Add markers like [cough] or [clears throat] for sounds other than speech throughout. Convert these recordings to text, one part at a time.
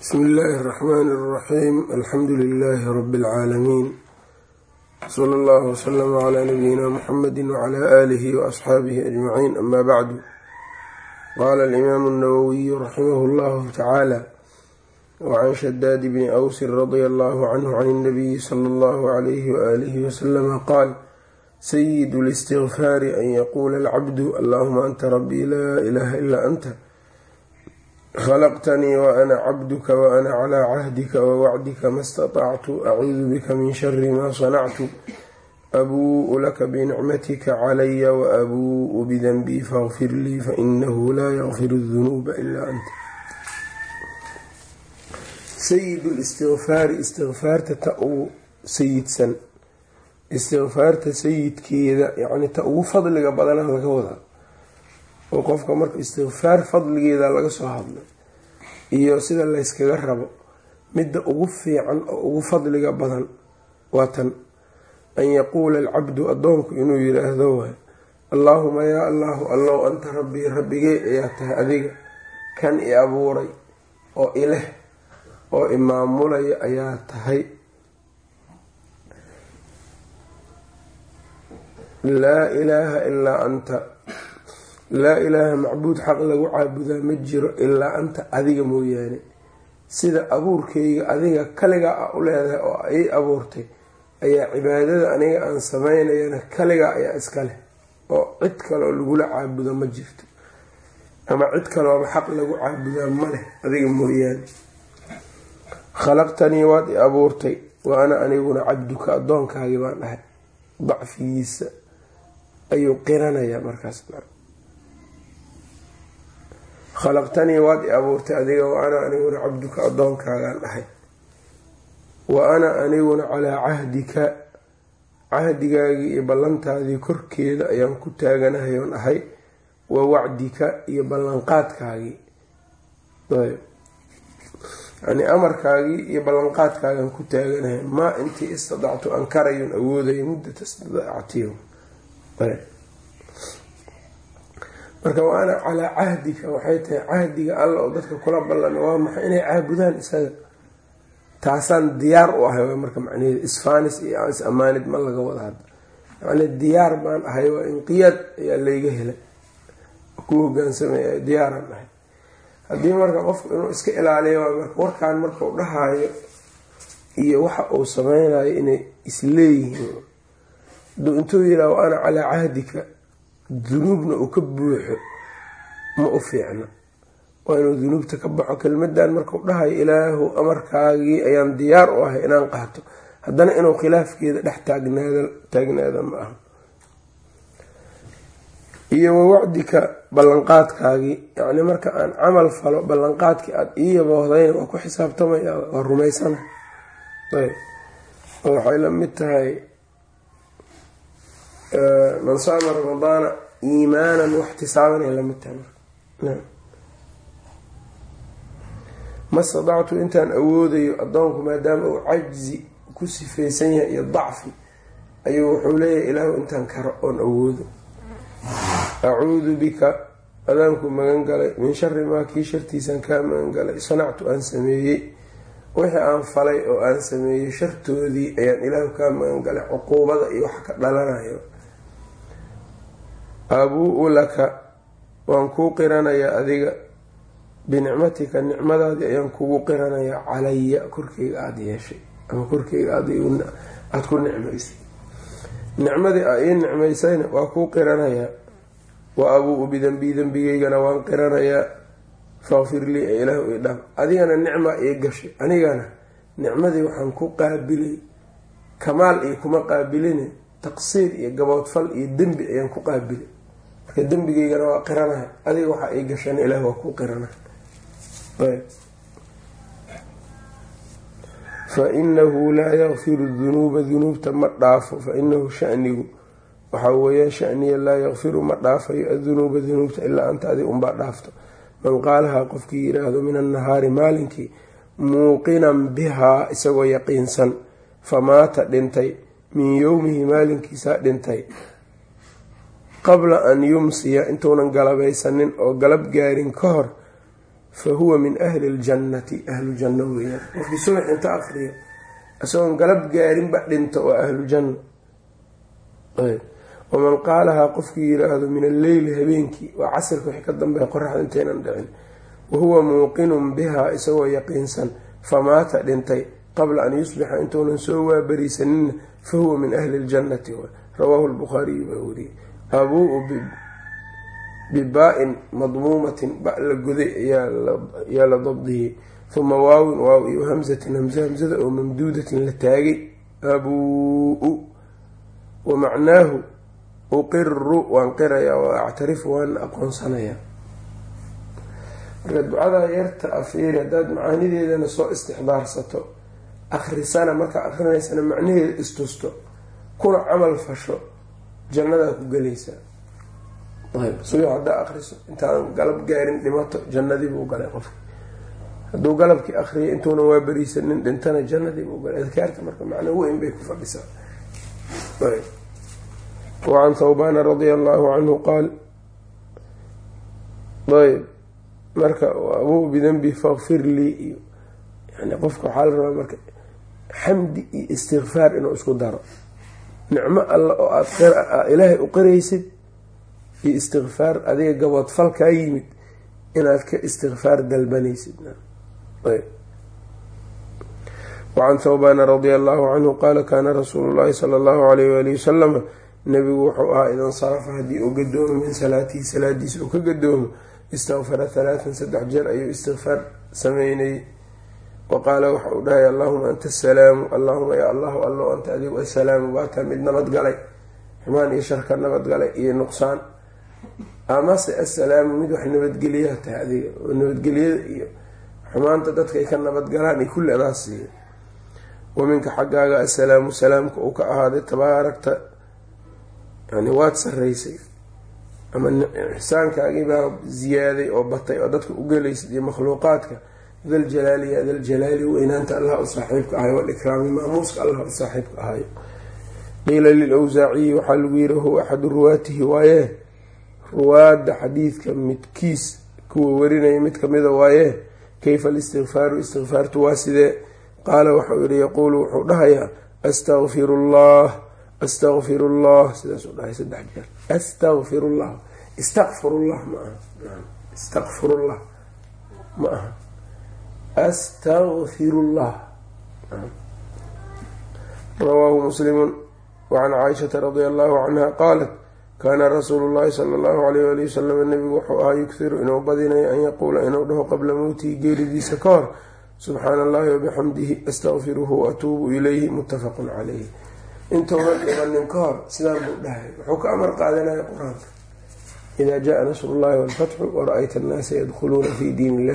bsmi illaahi اraxmaani اraxiim alxamdu lilaahi rabi اlcaalamiin sala allahu wslama calaa nabiyina muxamedi wcala aalihi waasxaabihi ajmaciin ama bacdu qaala alimaamu اnawowiyu raximahu llahu tacaala wacan shadaadi bni awsin radia allahu canhu can اnabiyi sala allahu alayhi waaalihi wasalama qaal sayidu listigfaari an yaquula alcabdu allahuma anta rabii laa ilaha ilaa anta khalaqtanii waana cabduka waana calaa cahdika wawacdika ma statactu acuudu bika min shari maa sanactu abuu'u laka binicmatika calaya waabuu'u bidanbii faqfir lii fainahu laa yakfir dunuuba ilaa anta sayid listikfaari istikfaarta ta ugu sayidsan istikfaarta sayidkeeda yani ta ugu fadliga badan hada ka oo qofka marka istikfaar fadligeeda laga soo hadlay iyo sida layskaga rabo midda ugu fiican oo ugu fadliga badan waa tan. An yaquula alcabdu addoonku inuu yiraahdo waay allaahuma yaa allahu allow anta rabbii rabbigey ayaa tahay adiga kan i abuuray oo ileh oo imaamulaya ayaa tahay. Laa ilaaha ilaa anta laa ilaaha macbuud xaq lagu caabudaa ma jiro ilaa anta adiga mooyaane. Sida abuurkayga adiga kaligaa a u leedahay oo ii abuurtay ayaa cibaadada aniga aan sameynayana kaligaa ayaa iska leh oo cid kaleoo lagula caabudo ma jirto. Ama cid kalooba xaq lagu caabudaa ma leh adiga mooyaane. Khalaqtanii waad i abuurtay wa ana aniguna cabduka addoonkaagii baan dhahay. Dacfigiisa ayuu qiranayaa markaas khalaqtanii waad i abuurtay adiga wa ana aniguna cabduka addoonkaagaan dhahay wa ana aniguna calaa cahdika cahdigaagii iyo ballantaadii korkeeda ayaan ku taaganahay oon ahay. Wa wacdika iyo ballanqaadkaagii. Yani amarkaagii iyo ballanqaadkaagaan ku taaganahay. Maa intii istidactu aan karayon awoodayo muddata istidaacatiyo marka wa ana calaa cahdika waxay tahay cahdiga alla oo dadka kula ballamay waa maxay inay caabudaan isaga? Taasaan diyaar u ahay marka macnaheeda isfaanis iyo is ammaanid ma laga wada hadda yacni diyaar baan ahay waa inqiyaad ayaa layga helay. Ku hogaansamaya diyaaraan ahay. Haddii marka qofku inuu iska ilaaliyo waa marka warkaan marka u dhahaayo iyo waxa uu sameynayo inay isleeyihiin. Aduu intuu yiraa wa ana calaa cahdika dunuubna uu ka buuxo ma u fiicna. Waa inuu dunuubta ka baxo kelmadan markau dhahayo ilaahu amarkaagii ayaan diyaar u ahay inaan qaato. Haddana inuu khilaafkeeda dhex taagnaada ma aha. Iyo wawacdika ballanqaadkaagii. Yacni marka aan camal falo ballanqaadkii aada ii yaboohdayna waa ku xisaabtamaya waa rumaysana. Ayb. Oo waxay la mid tahay man saama ramadaana iimaanan waxtisaaban ay la mid tahay marka. Ma stadactu intaan awoodayo addoonku maadaama uu cajzi ku sifaysan yahay iyo dacfi ayuu wuxuu leeyahay ilaahu intaan karo oon awoodo. Acuudu bika adaanku magan galay min shari maa kii shartiisaan kaa magan galay sanactu aan sameeyey wixii aan falay oo aan sameeyey shartoodii ayaan ilaahu kaa magan galay cuquubada iyo wax ka dhalanayo abuu-u laka waan kuu qiranayaa adiga. Binicmatika nicmadaadii ayaan kugu qiranayaa calaya korkeyga aada yeeshay ama korkeyga aada ku nicmaysay. Nicmadii aa ii nicmaysayna waa kuu qiranayaa. Wa abuu-u dembigeygana waan qiranayaa. Faqfir lii ee ilaahu ii dhaaf adigana nicmaa ii gashay. Anigana nicmadii waxaan ku qaabilay kamaal iyo kuma qaabiline taqsiir iyo gaboodfal iyo dembi ayaan ku qaabilay marka dembigeygana waa qiranaya adiga waxaa ii gashana ilaah waa ku qiranaya fa inahu laa yakfiru dunuuba dunuubta ma dhaafo. Fa inahu shanigu waxaa weeyaan shaniya laa yakfiru ma dhaafayo adunuuba dunuubta ilaa anta adi unbaa dhaafto. Man qaalahaa qofkii yiraahdo min annahaari maalinkii muuqinan bihaa isagoo yaqiinsan famaata dhintay. Min yowmihi maalinkiisaa dhintay qabla an yumsiya intuunan galabaysanin oo galab gaarin ka hor fa huwa min ahli اljannati ahlu janno weeyaan. Qofkii subax inta akriyo isagoon galab gaarinba dhinto waa ahlu janna. Waman qaalahaa qofkii yiraahdo min alleyli habeenkii waa casirka wixii ka dambeeya qoraxda intaynan dhicin. Wahuwa muuqinun bihaa isagoo yaqiinsan famaata dhintay qabla an yusbixa intuunan soo waabariisanina fa huwa min ahli ljannati rawaahu lbukhaariyu baa weriyey abuu bibaa-in madmuumatin ba la goday ayaa la dabdiyey uma waawin waaw iyo hamsatin hamse hamsada oo mamduudatin la taagay. Abuu wa macnaahu uqiru waan qirayaa wa actarifu waan aqoonsanayaa. Marka ducadaa yarta afiiri haddaad macaanideedana soo istixdaarsato akrisana markaa akrinaysana macnaheeda istusto kuna camal fasho jannadaa ku gelaysaa ayb subax haddaa akriso intaadan galab gaarin dhimato jannadii buu galay qofka hadduu galabkii akriyay intuuna waa beriisanin dhintana jannadii buu galay. Adkaarta marka macno weyn bay ku fadhisaa. Wacan thawbaana radia allahu canhu qaal ayb marka abuu bidanbi fakfir lii iyo yani qofka waxaa la rabaa marka xamdi iyo istikfaar inuu isku daro nicmo alla oo aad ilaahay u qiraysid iyo istikfaar adiga gaboodfal kaa yimid inaad ka istikfaar dalbanaysid wacan thawbaana radia allahu canhu qaala kaana rasuulu llahi sala allahu alayh waalihi wasalama nabigu wuxuu ahaa idan sarafa haddii uu gadoomo min salaatihi salaadiisa uu ka gadoomo istakfara halaatan saddex jeer ayuu istikfaar sameynayay wa qaala waxa uu dhahay allahuma anta asalaamu allahuma ya allahu allo anta adigu assalaamu waataa mid nabadgalay xumaan iyo sharka nabadgalay iyo nuqsaan amase assalaamu mid wax nabadgeliyaa tahay adiga oo nabadgelyada iyo xumaanta dadkay ka nabadgalaan iyo kulli adaa siiya wa minka xaggaaga assalaamu salaamka uu ka ahaaday tabaarakta yani waad saraysay ama ixsaankaagii baa ziyaaday oo batay oo dadka u gelaysid iyo makhluuqaadka daljalaali ya weynaanta allah u saaxiibka ahayo walikraami maamuuska allah u saaxiibka ahayo qiila lilawsaaciyi waxaa lagu yiri huwa axadu ruwaatihi waaye ruwaadda xadiidka midkiis kuwa warinaya mid kamida waaye kayfa alistikfaaru istikfaartu waa sidee? Qaala waxau yihi yaquulu wuxuu dhahayaa astaqfiru llah astaqfir llah sidaasuu dhahay saddex jeer. Astaqfir llah istaqfir llah ma aha. Istaqfir llah ma aha astaqfir llah rawaahu muslimu wacan caaishata radia allahu canha qaalat kaana rasuulu llahi sala allahu alayh wali wasalam nabigu wuxuu ahaa yughiru inuu badinayo an yaquula inuu dhaho qabla mowtihi geeridiisa ka hor subxaana allahi wabixamdihi astaqfiruhu waatuubu ilayhi muttafaqun calayh intuunan dhibanin ka hor sidaan buu dhahay wuxuu ka amar qaadanaya qur'aanka ida jaa nasru llahi walfatxu wara-ayta annaasa yadkhuluuna fi diin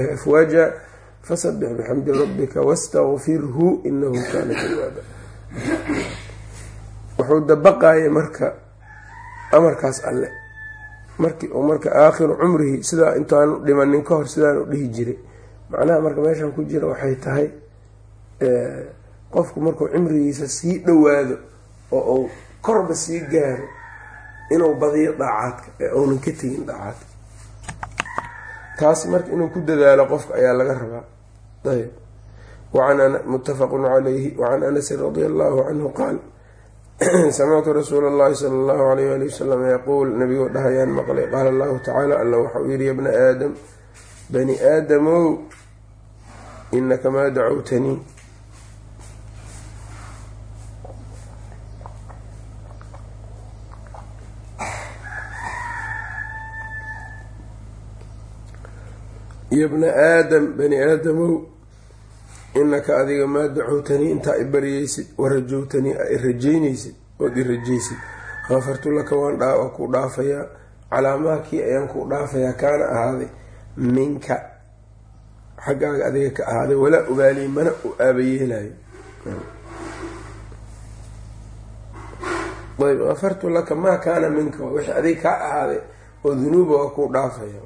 fasabix bixamdi rabbika wastaqfirhu inahu kaana tawaaba wuxuu dabaqaya marka amarkaas alle markii uu marka aakhiru cumrihi sidaa intaanu dhimanin ka hor sidaan u dhihi jiray macnaha marka meeshan ku jira waxay tahay qofku markuu cimrigiisa sii dhowaado oo uu korba sii gaaro inuu badiyo dhaacaadka ee uunan ka tegin dhaacaadka taas marka inuu ku dadaalo qofka ayaa laga rabaa ayb muttafaqun calayhi wacan anasin radia allahu canhu qaal samictu rasuula allahi sala allahu alayh wali wasalam yaquul nabigoo dhahayaan maqlay qaala allahu tacaala alla waxauu yihi ya bna aadam bani aadamow inaka maa dacowtanii ya bna aadam bani aadamow inaka adiga maa dacowtanii intaa i baryaysid warajowtanii a i rajaynaysid ood i rajaysid. Kafartu laka waan waa kuu dhaafayaa. Calaamaakii ayaan kuu dhaafayaa kaana ahaaday minka. Xaggaaga adiga ka ahaaday walaa ogaaliy mana u aabayeelayo ayb kafartu laka maa kaana minka wixii adiga kaa ahaaday oo dunuuba waa kuu dhaafaya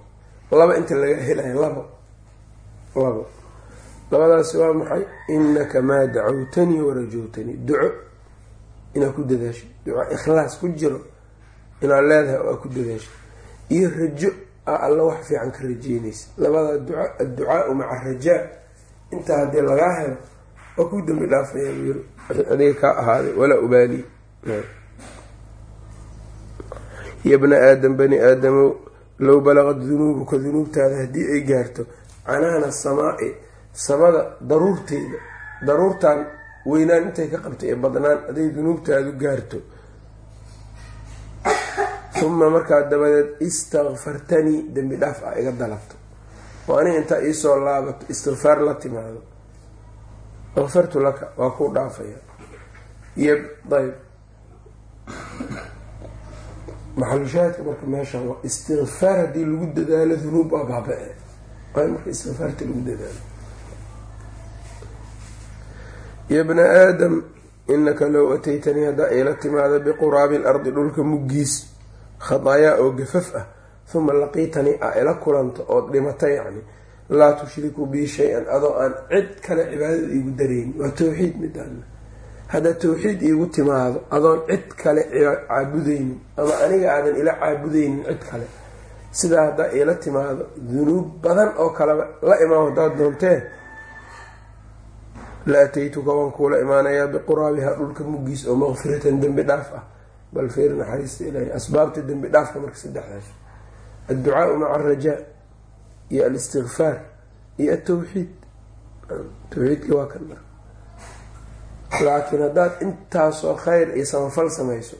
laba inta laga helayo labo labo labadaasi waa maxay? Inaka maa dacowtanii warajowtanii duco inaad ku dadaasho. Duco ikhlaas ku jiro inaad leedahay oo aad ku dadaasho. Iyo rajo alla wax fiican ka rajeynaysa labada adducaau maca rajaa intaa haddii lagaa helo waa kuu dambi dhaafaya buu yiri adiga kaa ahaaday walaa ubaali ya bna aadam bani aadamow low balaqad dunuubuka dunuubtaada haddii ay gaarto canaana samaa-i samada daruurteeda daruurtan weynaan intay ka qabtay ee badnaan hadday dunuubtaadu gaarto. Uma markaa dabadeed istakfartanii dembi dhaaf ah iga dalabto. Oo aniga intaa iisoo laabato istikfaar la timaado. Akfartu laka waa kuu dhaafaya. Iyo ayb maxalushaahidka marka meesha waa istikfaar haddii lagu dadaalo dunuub waa baaba-e waa marka istikfaarta lagu dadaalo ya bna aadam inaka low ataytanii haddaa iila timaada biquraabi lardi dhulka muggiis khadaayaa oo gafaf ah uma laqiitanii aa ila kulanto ood dhimata yacni laa tushriku bii shay-an adoo aan cid kale cibaadada iigu dareynin waa towxiid midaana haddaad towxiid iigu timaado adoon cid kale caabudeynin ama aniga aadan ila caabudeynin cid kale. Sidaa haddaa iila timaado dunuub badan oo kaleba la imaan haddaad doontee la ataytuka waan kuula imaanayaa biquraabiha dhulka muggiis oo maqfiratan dembi dhaaf ah. Bal feer naxariista ilaahay asbaabta dembi dhaafka marka saddexdaas adducaau maca alrajaa iyo alistikfaar iyo altawxiid tawxiidkii waa kan marka. Laakiin haddaad intaasoo khayr iyo samafal samayso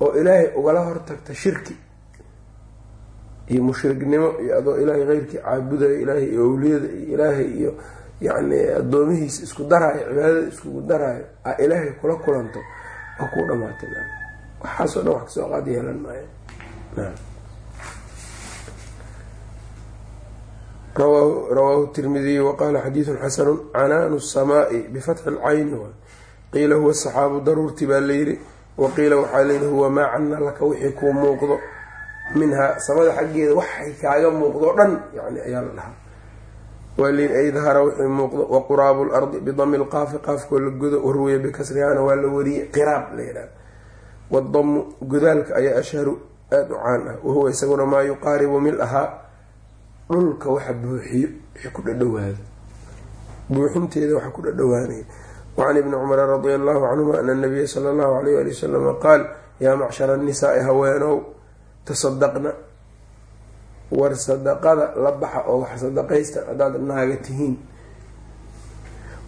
oo ilaahay ugala hortagta shirki iyo mushrignimo iyo adoo ilaahay keyrkii caabudayo ilaahay iyo awliyada iyo ilaahay iyo yacni addoomihiisa isku daraayo cibaadada iskugu daraayo a ilaahay kula kulanto waa kuu dhamaatay waxaasoo dhan wax ka soo qaad yeelan maayo. Rawaahu tirmidiyu waqaala xadiidun xasanu canaanu samaai bifatxi lcayni qiila huwa saxaabu daruurti baa layiri waqiila waxaa layidhi huwa maa cana laka wixii kuu muuqdo minhaa samada xaggeeda waxay kaaga muuqdo dhan yani ayaa la dhahaa waa layidhi ay dahara wixii muuqdo waquraabu lardi bidami lqaafi qaafkoo la godo warwiya bikasrihaana waa la wariyey. Qiraab la yidhaha wadamu godaalka ayaa ashharu aada u caan ah. Wahuwa isaguna maa yuqaaribu mil ahaa dhulka waxa buuxiyo wixii ku dhadhawaado buuxinteeda waxa ku dhadhawaanaya wacan ibni cumara radia allahu canhuma ana nabiya sala allahu alayh ali wasalama qaal yaa macshara annisaai haweenow tasadaqna war sadaqada la baxa oo wax sadaqaysta haddaad naaga tihiin.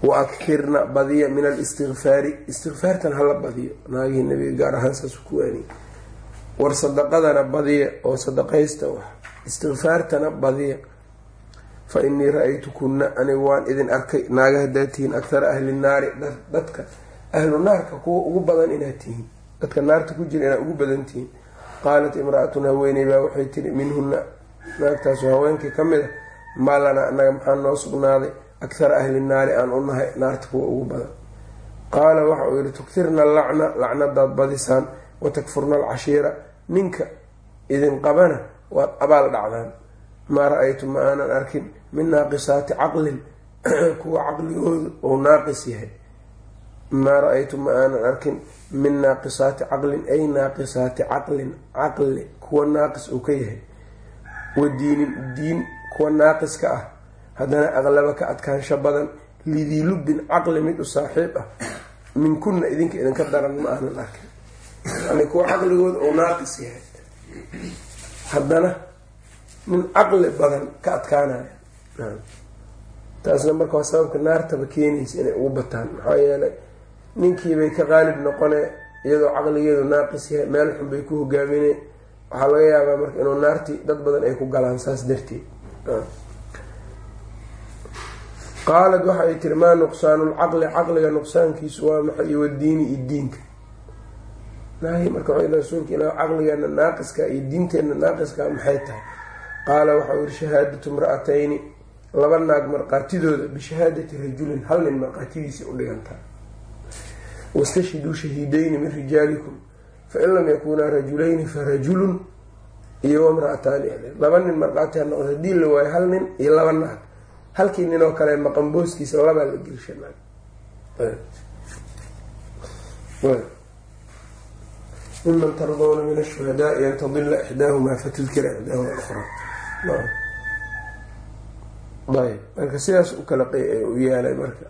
Wa akfirna badiya min alistikfaari istikfaartan hala badiyo. Naagihii nabiga gaar ahaan saas ku waaniy war sadaqadana badiya oo sadaqaysta wax istikfaartana badiya. Fa inii anigu waan idin arkay naaga haddaad tihiin akhara ahli naari dadka ahlu naarka kuwa ugu badan inaad tihiin. Dadka naarta ku jira inaad ugu badan tihiin. Qaalat imra-atun haweeney baa waxay tiri minhunna naagtaasu haweenkii ka mid a. Maa lanaa annaga maxaa noo sugnaaday akhara ahli naari aan u nahay naarta kuwa ugu badan. Qaala waxa uu yihi tuktirna lacna lacnadaad badisaan wa takfurna alcashiira ninka idin qabana waad abaal dhacdaan. Maa ra'aytu ma aanan arkin min naaqisaati caqlin [clears throat] kuwa caqligoodu ou naaqis yahay. Maa ra'aytu ma aanan arkin min naaqisaati caqlin ay naaqisaati caqlin caqli kuwa naaqis uu ka yahay wa diinin diin kuwa naaqiska ah. Haddana aqlaba ka adkaansho badan lidii lubbin caqli mid u saaxiib ah. Minkunna idinka idinka daran ma aanan arkin yani kuwa caqligooda ou naaqis yahay. Haddana nin caqli badan ka adkaanaya taasna marka waa sababka naartaba keenaysa inay ugu bataan. Maxaa yeelay ninkiibay ka qaalib noqone iyadoo caqligeedu naaqis yahay meel xun bay ku hogaamineen waxaa laga yaabaa marka inuu naartii dad badan ay ku galaan saas darteed. Qaalad waxa ay tiri maa nuqsaanulcaqli caqliga nuqsaankiisu waa maxay iyo wadiini iyo diinka marka rasuulka ilaa caqligeena naaqiska iyo diinteenna naaqiska maxay tahay? Qaala waxau yihi shahaadatu imra-atayni laba naag marqaatidooda bishahaadati rajulin hal nin marqaatidiisa u dhigantaa wastashhiduu shahiidayni min rijaalikum fain lam yakunaa rajulayni farajulun iyo wamra-ataani laba nin marqaati ha noqdo haddii la waayo hal nin iyo laba naag halkii nin oo kale maqanbooskiisa labaa la gelsha miman tardawna min ashuhadaai an tadila ixdaahumaa fatudkira ixdaahuma ukhraa ayb marka sidaas u kala u yaalay marka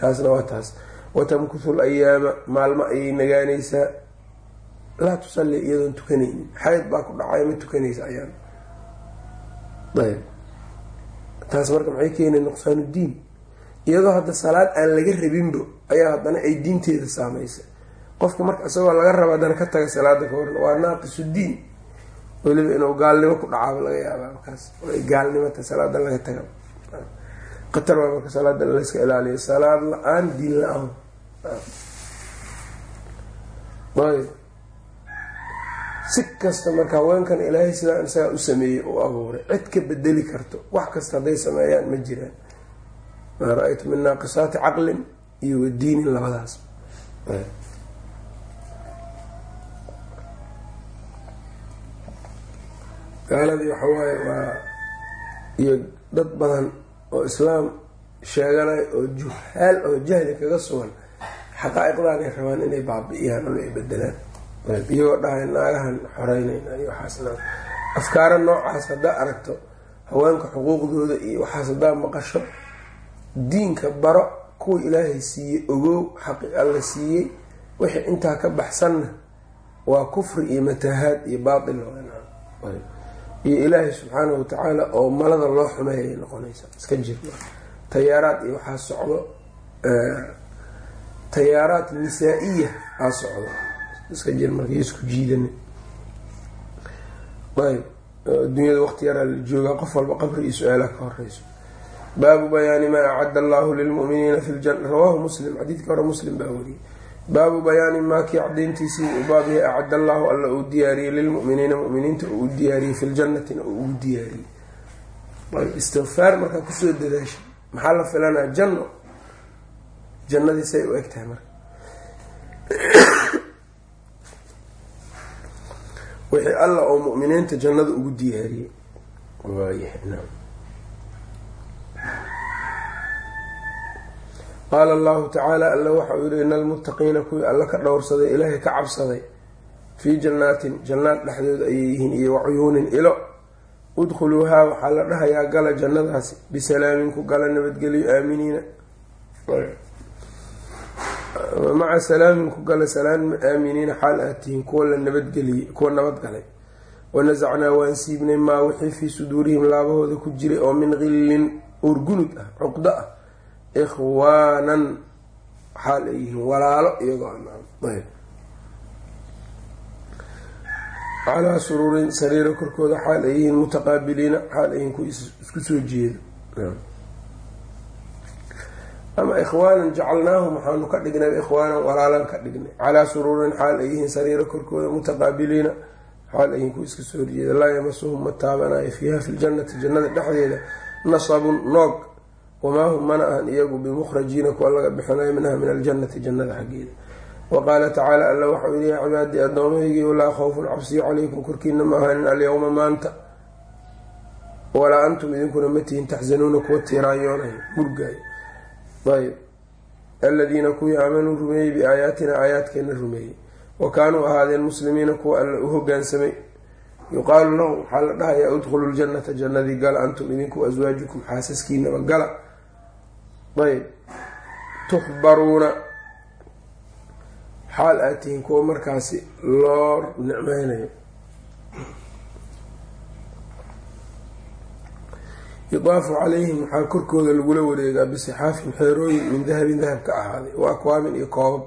taasna waa taas watamkuhu layaama maalmo ayay nagaanaysaa laa tusalli iyadoon tukanaynin. Xayd baa ku dhacay ma tukanaysa ayaan. Ayb. Taas marka maxay keenay nuqsaanu diin iyadoo hadda salaad aan laga rabinbo ayaa haddana ay diinteeda saamaysa qofka marka isagoo laga rabo haddana ka taga salaada ka hor waa naaqisu diin weliba inuu gaalnimo ku dhacaaba laga yaabaa markaas. Oo ay gaalnimata salaada laga taga. Qatar waa marka salaada layska ilaaliyo. Salaad la'aan diin la'aan. Ayb si kasta marka haweenkan ilaahay sidaa isagaa u sameeyey u abuuray cid ka bedeli karto wax kasta hadday sameeyaan ma jiraan. Maa ra'aytu min naaqisaati caqlin iyo wadiinin labadaas. Gaaladii waxa waaye waa iyo dad badan oo islaam sheeganay oo juhaal oo jahli kaga sugan xaqaa-iqdan ay rabaan inay baabi'iyaan ama ay bedelaan iyagoo dhahay naagahan xoreynayna iyo waxaasna afkaaro noocaas haddaa aragto haweenka xuquuqdooda iyo waxaas haddaa maqasho diinka baro kuwa ilaahay siiyey ogow xaqi alla siiyey wixii intaa ka baxsanna waa kufri iyo matahaad iyo baatil iyo ilaahay subxaanahu watacaala oo malada loo xumeeyay noqonaysa. Iska jir. Tayaaraad iyo waxaa socdo tayaaraad nisaa-iya aa socdo iska jir marka isku jiidani ayb adduunyada waqti yaraa la joogaa qof walba qabri iyo su'aalaha ka horeyso baabu bayaani maa acadda allahu lilmu'miniina fi ljana rawaahu muslim xadiidka hore muslim baa wariyey baabu bayaani maa kii cadayntiisii uu baab yahay acad allahu alla uu diyaariyey lilmu'miniina mu'miniinta uu diyaariyey fi ljannatina uu ugu diyaariyey. Istikfaar markaa ku soo dadaasha maxaa la filanaa? Janno. Jannadii say u eg tahay marka wixii alla oo mu'miniinta jannada ugu diyaariyey. Qaala allahu tacaala alla waxa uu yihi ina almuttaqiina kuwii alla ka dhowrsaday ilaahay ka cabsaday fii jannaatin jannaad dhexdood ayay yihiin iyo wacuyuunin ilo. Udkhuluuhaa waxaa la dhahayaa gala jannadaasi bisalaamin ku gala nabadgelyo aaminiina maca salaamin ku gala salaan aaminiina xaal aad tihiin kuwa la nabadgeliyey kuwa nabadgalay. Wanasacnaa waan siibnay maa wixii fii suduurihim laabahooda ku jiray oo min qillin urgunud ah cuqdo ah. Ikhwaanan xaal ay yihiin walaalo iyagoo calaa suruurin sariiro korkooda xaal ay yihiin mutaqaabiliina xaal ay yihiin ku isku soo jeedo ama ikhwaanan jacalnaahum waxaanu ka dhignay ikhwaanan walaalan ka dhignay. Calaa suruurin xaal ay yihiin sariiro korkooda mutaqaabiliina xaal ay yihiin ku iska soo horjeeda laa yamasuhum ma taabanayo fiiha fi ljannati jannada dhexdeeda nasabun noog. Wamaa hum mana ahan iyagu bimukhrajiina kuwa laga bixinayo minha min aljannati jannada xaggeeda. Wa qaala tacaala alla waxau yihi yaa cibaadii addoomahaygii laa khawfun cabsiyo calaykum korkiina ma ahanin alyowma maanta. Walaa antum idinkuna ma tihin taxsanuuna kuwa tiiraanyoonay murgaayo ayb aladiina kuwii aamanuu rumeeyey biaayaatina aayaadkeena rumeeyey. Wa kaanuu ahaadeen muslimiina kuwa alla u hogaansamay yuqaalu lahum waxaa la dhahayaa udkhulu ljannata jannadii gala antum idinku aswaajukum xaasaskiinaba gala. Ayb tukhbaruuna xaal aad tihiin kuwa markaasi loo nicmeynayo yudaafu calayhim waxaa korkooda lagula wareegaa bisixaafin xeerooyin min dahabin dahab ka ahaaday wa akwaabin iyo koobab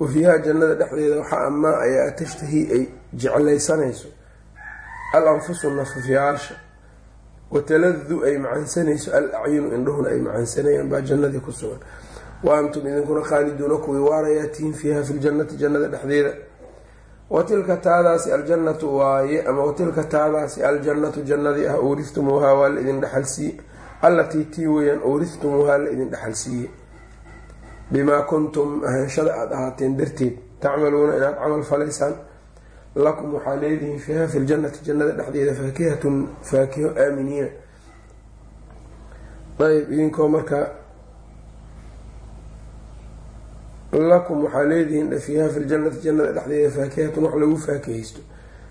wa fiiha jannada dhexdeeda waxaa amaa ayaa tashtahii ay jeclaysanayso. Al anfusu nafafyaasha wataladu ay macansanayso al acyunu indhahuna ay macansanayaan baa jannadii ku sugan. Wa antum idinkuna khaaliduuna kuwii waarayaa tihiin fiiha fi ljannati jannada dhexdeeda watilka taadaasi aljannatu waaye ama watilka taadaasi aljannatu jannadii ah uurihtumuuhaa waa la idin dhexalsiiye allatii tii weyaan uurihtumuuhaa la idin dhexalsiiye bimaa kuntum ahaanshada aada ahaateen darteed tacmaluuna inaad camal falaysaan lakum waxaa leedihiin fiiha fi ljannati jannada dhexdeeda faakihatun faakiho aaminiina ayb idinkoo markaa lakum waxaa leedihiin fiiha fi ljannati jannada dhexdeeda faakihatun wax lagu faakihaysto.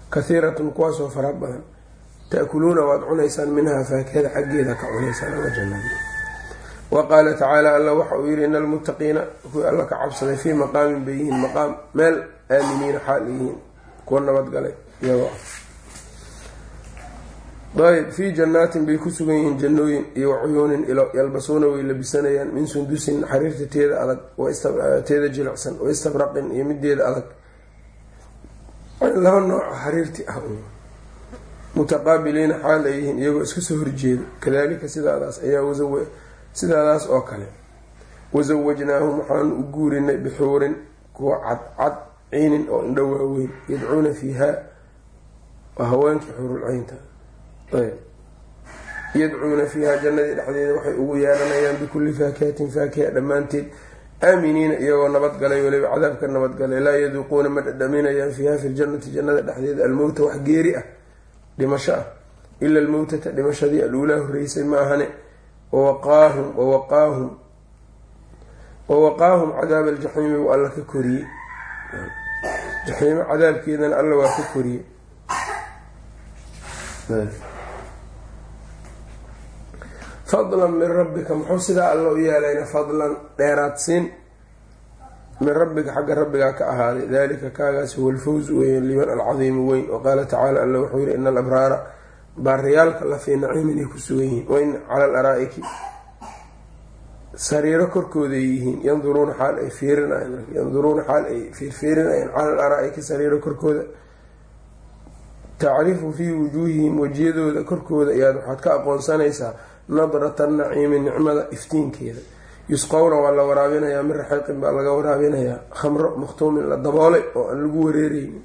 Kahiiratun kuwaasoo fara badan. Ta'kuluuna waad cunaysaan minhaa faakihada xaggeeda ka cunaysaan ama jannada. Wa qaala tacaala alla waxa uu yihi ina almuttaqiina kuwii alla ka cabsaday fii maqaamin bay yihiin maqaam meel aaminiina xaal yihiin. Kuwa nabadgalay iyagoo ayb fii jannaatin bay ku sugan yihiin jannooyin iyo wacuyuunin yalbasuuna way labisanayaan min sundusin xariirta teeda adag teeda jilicsan wa istabraqin iyo mideeda adag. Laba nooca xariirti ah. Mutaqaabiliina xaal ay yihiin iyagoo iska soo horjeeda. Kadalika sidaadaas ayaa sidaadaas oo kale. Wasawajnaahum waxaanu u guurinay bixuurin kuwa cadcad ciinin oo indho waaweyn yadcuuna fiihaa waa haweenkii xuurulcaynta yadcuuna fiihaa jannadii dhexdeeda waxay ugu yeeranayaan bikulli faakihatin faakiha dhammaanteed. Aaminiina iyagoo nabadgalay weliba cadaabka nabadgalay laa yaduuquuna ma dhadhaminayaan fiiha fi ljannati jannada dhexdeeda almowta wax geeri ah dhimasho ah. Ila almowtata dhimashadii aluulaa horreysay ma ahane. Wawaqaahum wawaqaahum wawaqaahum cadaaba aljaxiimi buu alla ka koriyey. Jaxiimo cadaabkeedana alla waa ka koriyey fadlan min rabbika muxuu sidaa alla u yeelayna fadlan dheeraadsiin? min rabbika xagga rabbigaa ka ahaaday dalika kaagaas huwa alfawz weyn liman alcadiimu weyn. Waqaala tacaala alla wuxuu yihi ina alabraara baariyaalka la fii naciimin ay ku sugan yihiin. Wain cala alaraa'iki sariiro korkooday yihiin. Yanduruuna xaal ay fiirinayaan. Yanduruuna xaal ay fiirfiirinayaan. Cala alaraa'iki sariiro korkooda. Tacrifu fii wujuuhihim wejiyadooda korkooda ayaad waxaad ka aqoonsanaysaa nadrata naciimi nicmada iftiinkeeda. Yusqowna waa la waraabinayaa min raxiiqin baa laga waraabinayaa. Khamro makhtuumin la daboolay oo aan lagu wareereynin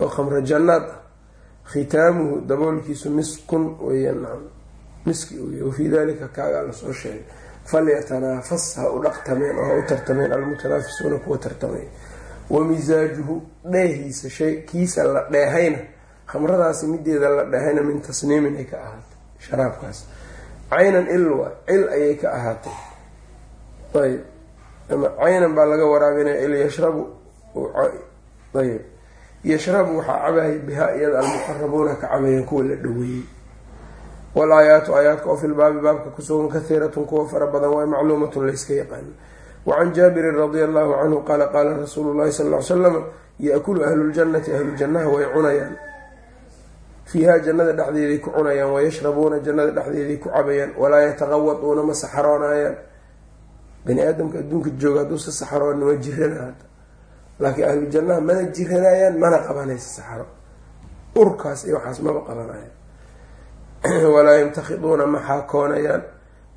oo khamro jannaad. Ah khitaamuhu daboolkiisu miskun weyaan miski wey wafii dalika kaagaa la soo sheegay. Falyatanaafas ha u dhaqtameen oo ha u tartameen almutanaafisuuna kuwa tartamay. Wa misaajuhu dheehiisa shay kiisa la dheehayna. Khamradaasi mideeda la dheehayna min tasniimin ay ka ahaatay sharaabkaas caynan il cil ayay ka ahaatay. Ayb. Ama caynan baa laga waraabinaya il yashrabu ayb. Yashrabu waxaa cabaya bihaa iyada almuqarabuuna ka cabayeen kuwa la dhaweeyey wal aayaatu aayaadka oo filbaabi baabka kusugan kahiiratun kuwa fara badan waay macluumatun layska yaqaano. Wacan jaabirin radia allahu canhu qaala qaala rasuulu llahi sal ly slama ya-kulu ahluljannati ahlujannaha way cunayaan fiiha jannada dhexdeeday ku cunayaan wayashrabuuna jannada dhexdeeday ku cabayaan walaa yataqawaduuna ma saxaroonayaan. Bani aadamka adduunka jooga hadduusa saxaroona waa jirana hadda. Laakiin ahlu jannaha mana jiranayaan mana qabanaysa saxaro. Urkaas iyo waxaas maba qabanayaan. [clears throat] Walaa yamtakhiduuna ma xaakoonayaan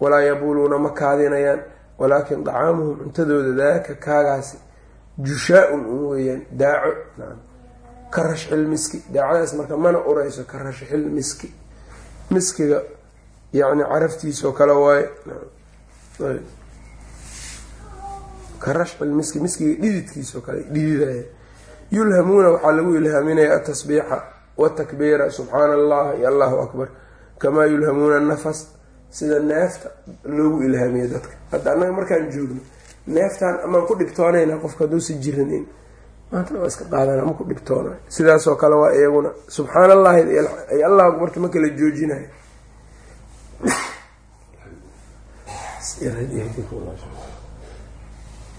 walaa yabuuluuna ma kaadinayaan. Walaakin dacaamuhum cuntadooda daaka kaagaasi jushaa-un un weeyaan daaco ka rashxil miski. Daacadaas marka mana ureyso ka rashxil miski. Miskiga yacni caraftiisoo kale waaye. Ka miski miskiga dhididkiisoo kale dhididaya yulhamuuna waxaa lagu ilhaaminaya atasbiixa watakbiira subxaana allah iyo allahu akbar. Kamaa yulhamuuna nafas sida neefta loogu ilhaamiyo dadka. Hadda annaga markaan joogno neeftaan amaan ku dhibtoonayna qofka hadduusa jiranayn maantana waa iska qaadana ma ku dhibtoona sidaasoo kale waa iyaguna subxaan allahi ay allah akbarta ma kala joojinayo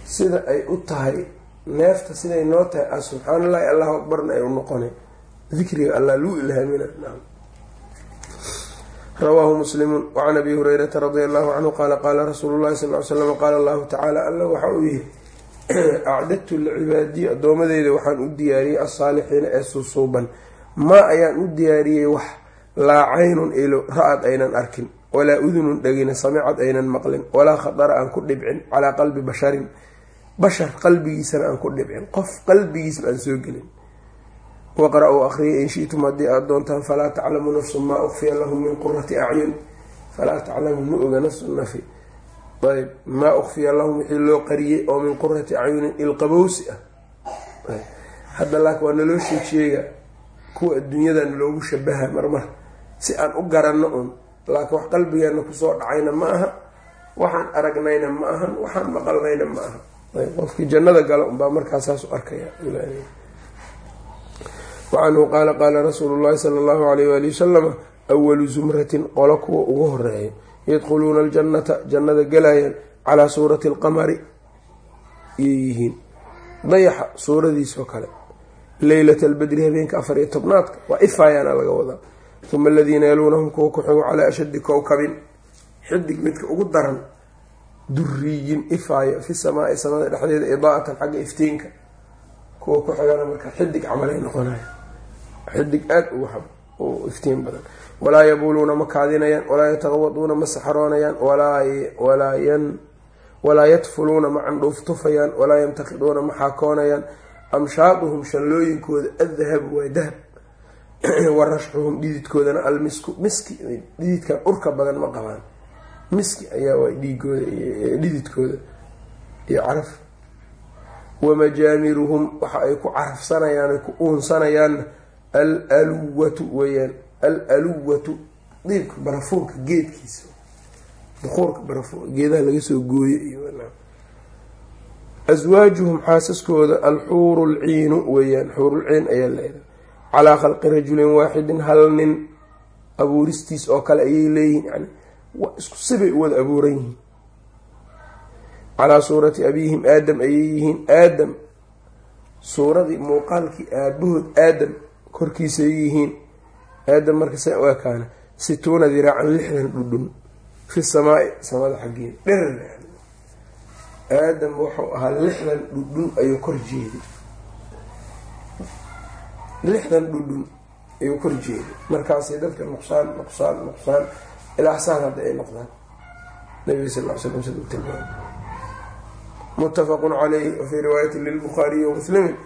sida ay u tahay neefta siday noo tahay a subxaan allahi allahu akbarna ay u noqona dikriga allah lagu ilhaamina rawaahu muslimu wacan abi hurayrata radia allahu canhu qaala qaala rasuulu llahi sal ly slam qaala allahu tacaala alla waxa uu yihi acdadtu licibaadiyi addoomadeyda waxaan u diyaariyey alsaalixiina ee susuuban maa ayaan u diyaariyey wax laa caynun ilo ra'ad aynan arkin walaa udunun dhegina samicad aynan maqlin walaa khatara aan ku dhibcin calaa qalbi basharin bashar qalbigiisana aan ku dhibcin qof qalbigiisba aan soo gelin waqra-uu akhriya in shitum haddii aada doontaan falaa taclamu nafsu maa ukfiya lahum min qurati acyun falaa taclamu ma oga nafsu nafi ayb maa ukfiya lahum wixii loo qariyey oo min qurati acyunin ilqabowsi ah. Hadda laakin waa naloo sheeg sheega kuwa adduunyadan loogu shabaha marmar. Si aan u garanno un laakiin wax qalbigeena ku soo dhacayna ma aha. Waxaan aragnayna ma ahan waxaan maqalnayna ma aha. Qofkii jannada gala unbaa markaa saas u arkaya wacanhu qaala qaala rasuulu llahi sala allahu alayh waali wasalama awalu zumratin qolo kuwa ugu horreeya yadkhuluuna aljannata jannada galayaan calaa suurati alqamari. Iyay yihiin. Dayaxa suuradiisoo kale. Leylata albadri habeenka afar iyo tobnaadka waa ifaayaana laga wadaa. Uma aladiina yaluunahum kuwa ku xigo calaa ashaddi kowkabin xidig midka ugu daran duriyin ifaayo fi samaai samada dhexdeeda idaa'atan xagga iftiinka. Kuwa ku xigana marka xidig camalay noqonaya. Xidig aada ugu iftiin badan walaa yabuuluuna ma kaadinayaan walaa yataqawaduuna ma saxroonayaan walaa yatfuluuna ma candhuuftufayaan walaa yamtakiduuna ma xaakoonayaan. Amshaaduhum shallooyinkooda addahabu waa dahab. [clears throat] Wa rashxuhum dhididkoodana almisku miski dhididkan urka badan ma qabaan. Miski ayaa waa dhiigooda dhididkooda iyo caraf. Wamajaamiruhum waxa ay ku carafsanayaan ay ku uunsanayaanna al aluwatu weyaan al aluwatu diibka barafuunka geedkiisa. Buquurka barafuun geedaha laga soo gooyo iyo aswaajuhum xaasaskooda alxuuru lciinu weeyaan xuurulciin ayaa leedahay calaa khalqi rajulin waaxidin hal nin abuuristiis oo kale ayay leeyihiin yani isku sibay u wada abuuran yihiin. Calaa suurati abiihim aadam ayay yihiin. Aadam suuradii muuqaalkii aabahood aadam korkiisay yihiin aadam marka sa u ekaana situuna diraacan lixdan dhudhun fi samaai samada xaggeeda dherer aadam wuxuu ahaa lixdan dhudhun ayuu kor jeeday lixdan dhudhun ayuu kor jeeday markaasay dadka nuqsaan nuqsaan nuqsaan ilaa saan hadda ay noqdaan. Nabiga sal l slam u tilmaamay muttafaqun caleyhi wafii riwaayati lilbukhaariyi wamuslimin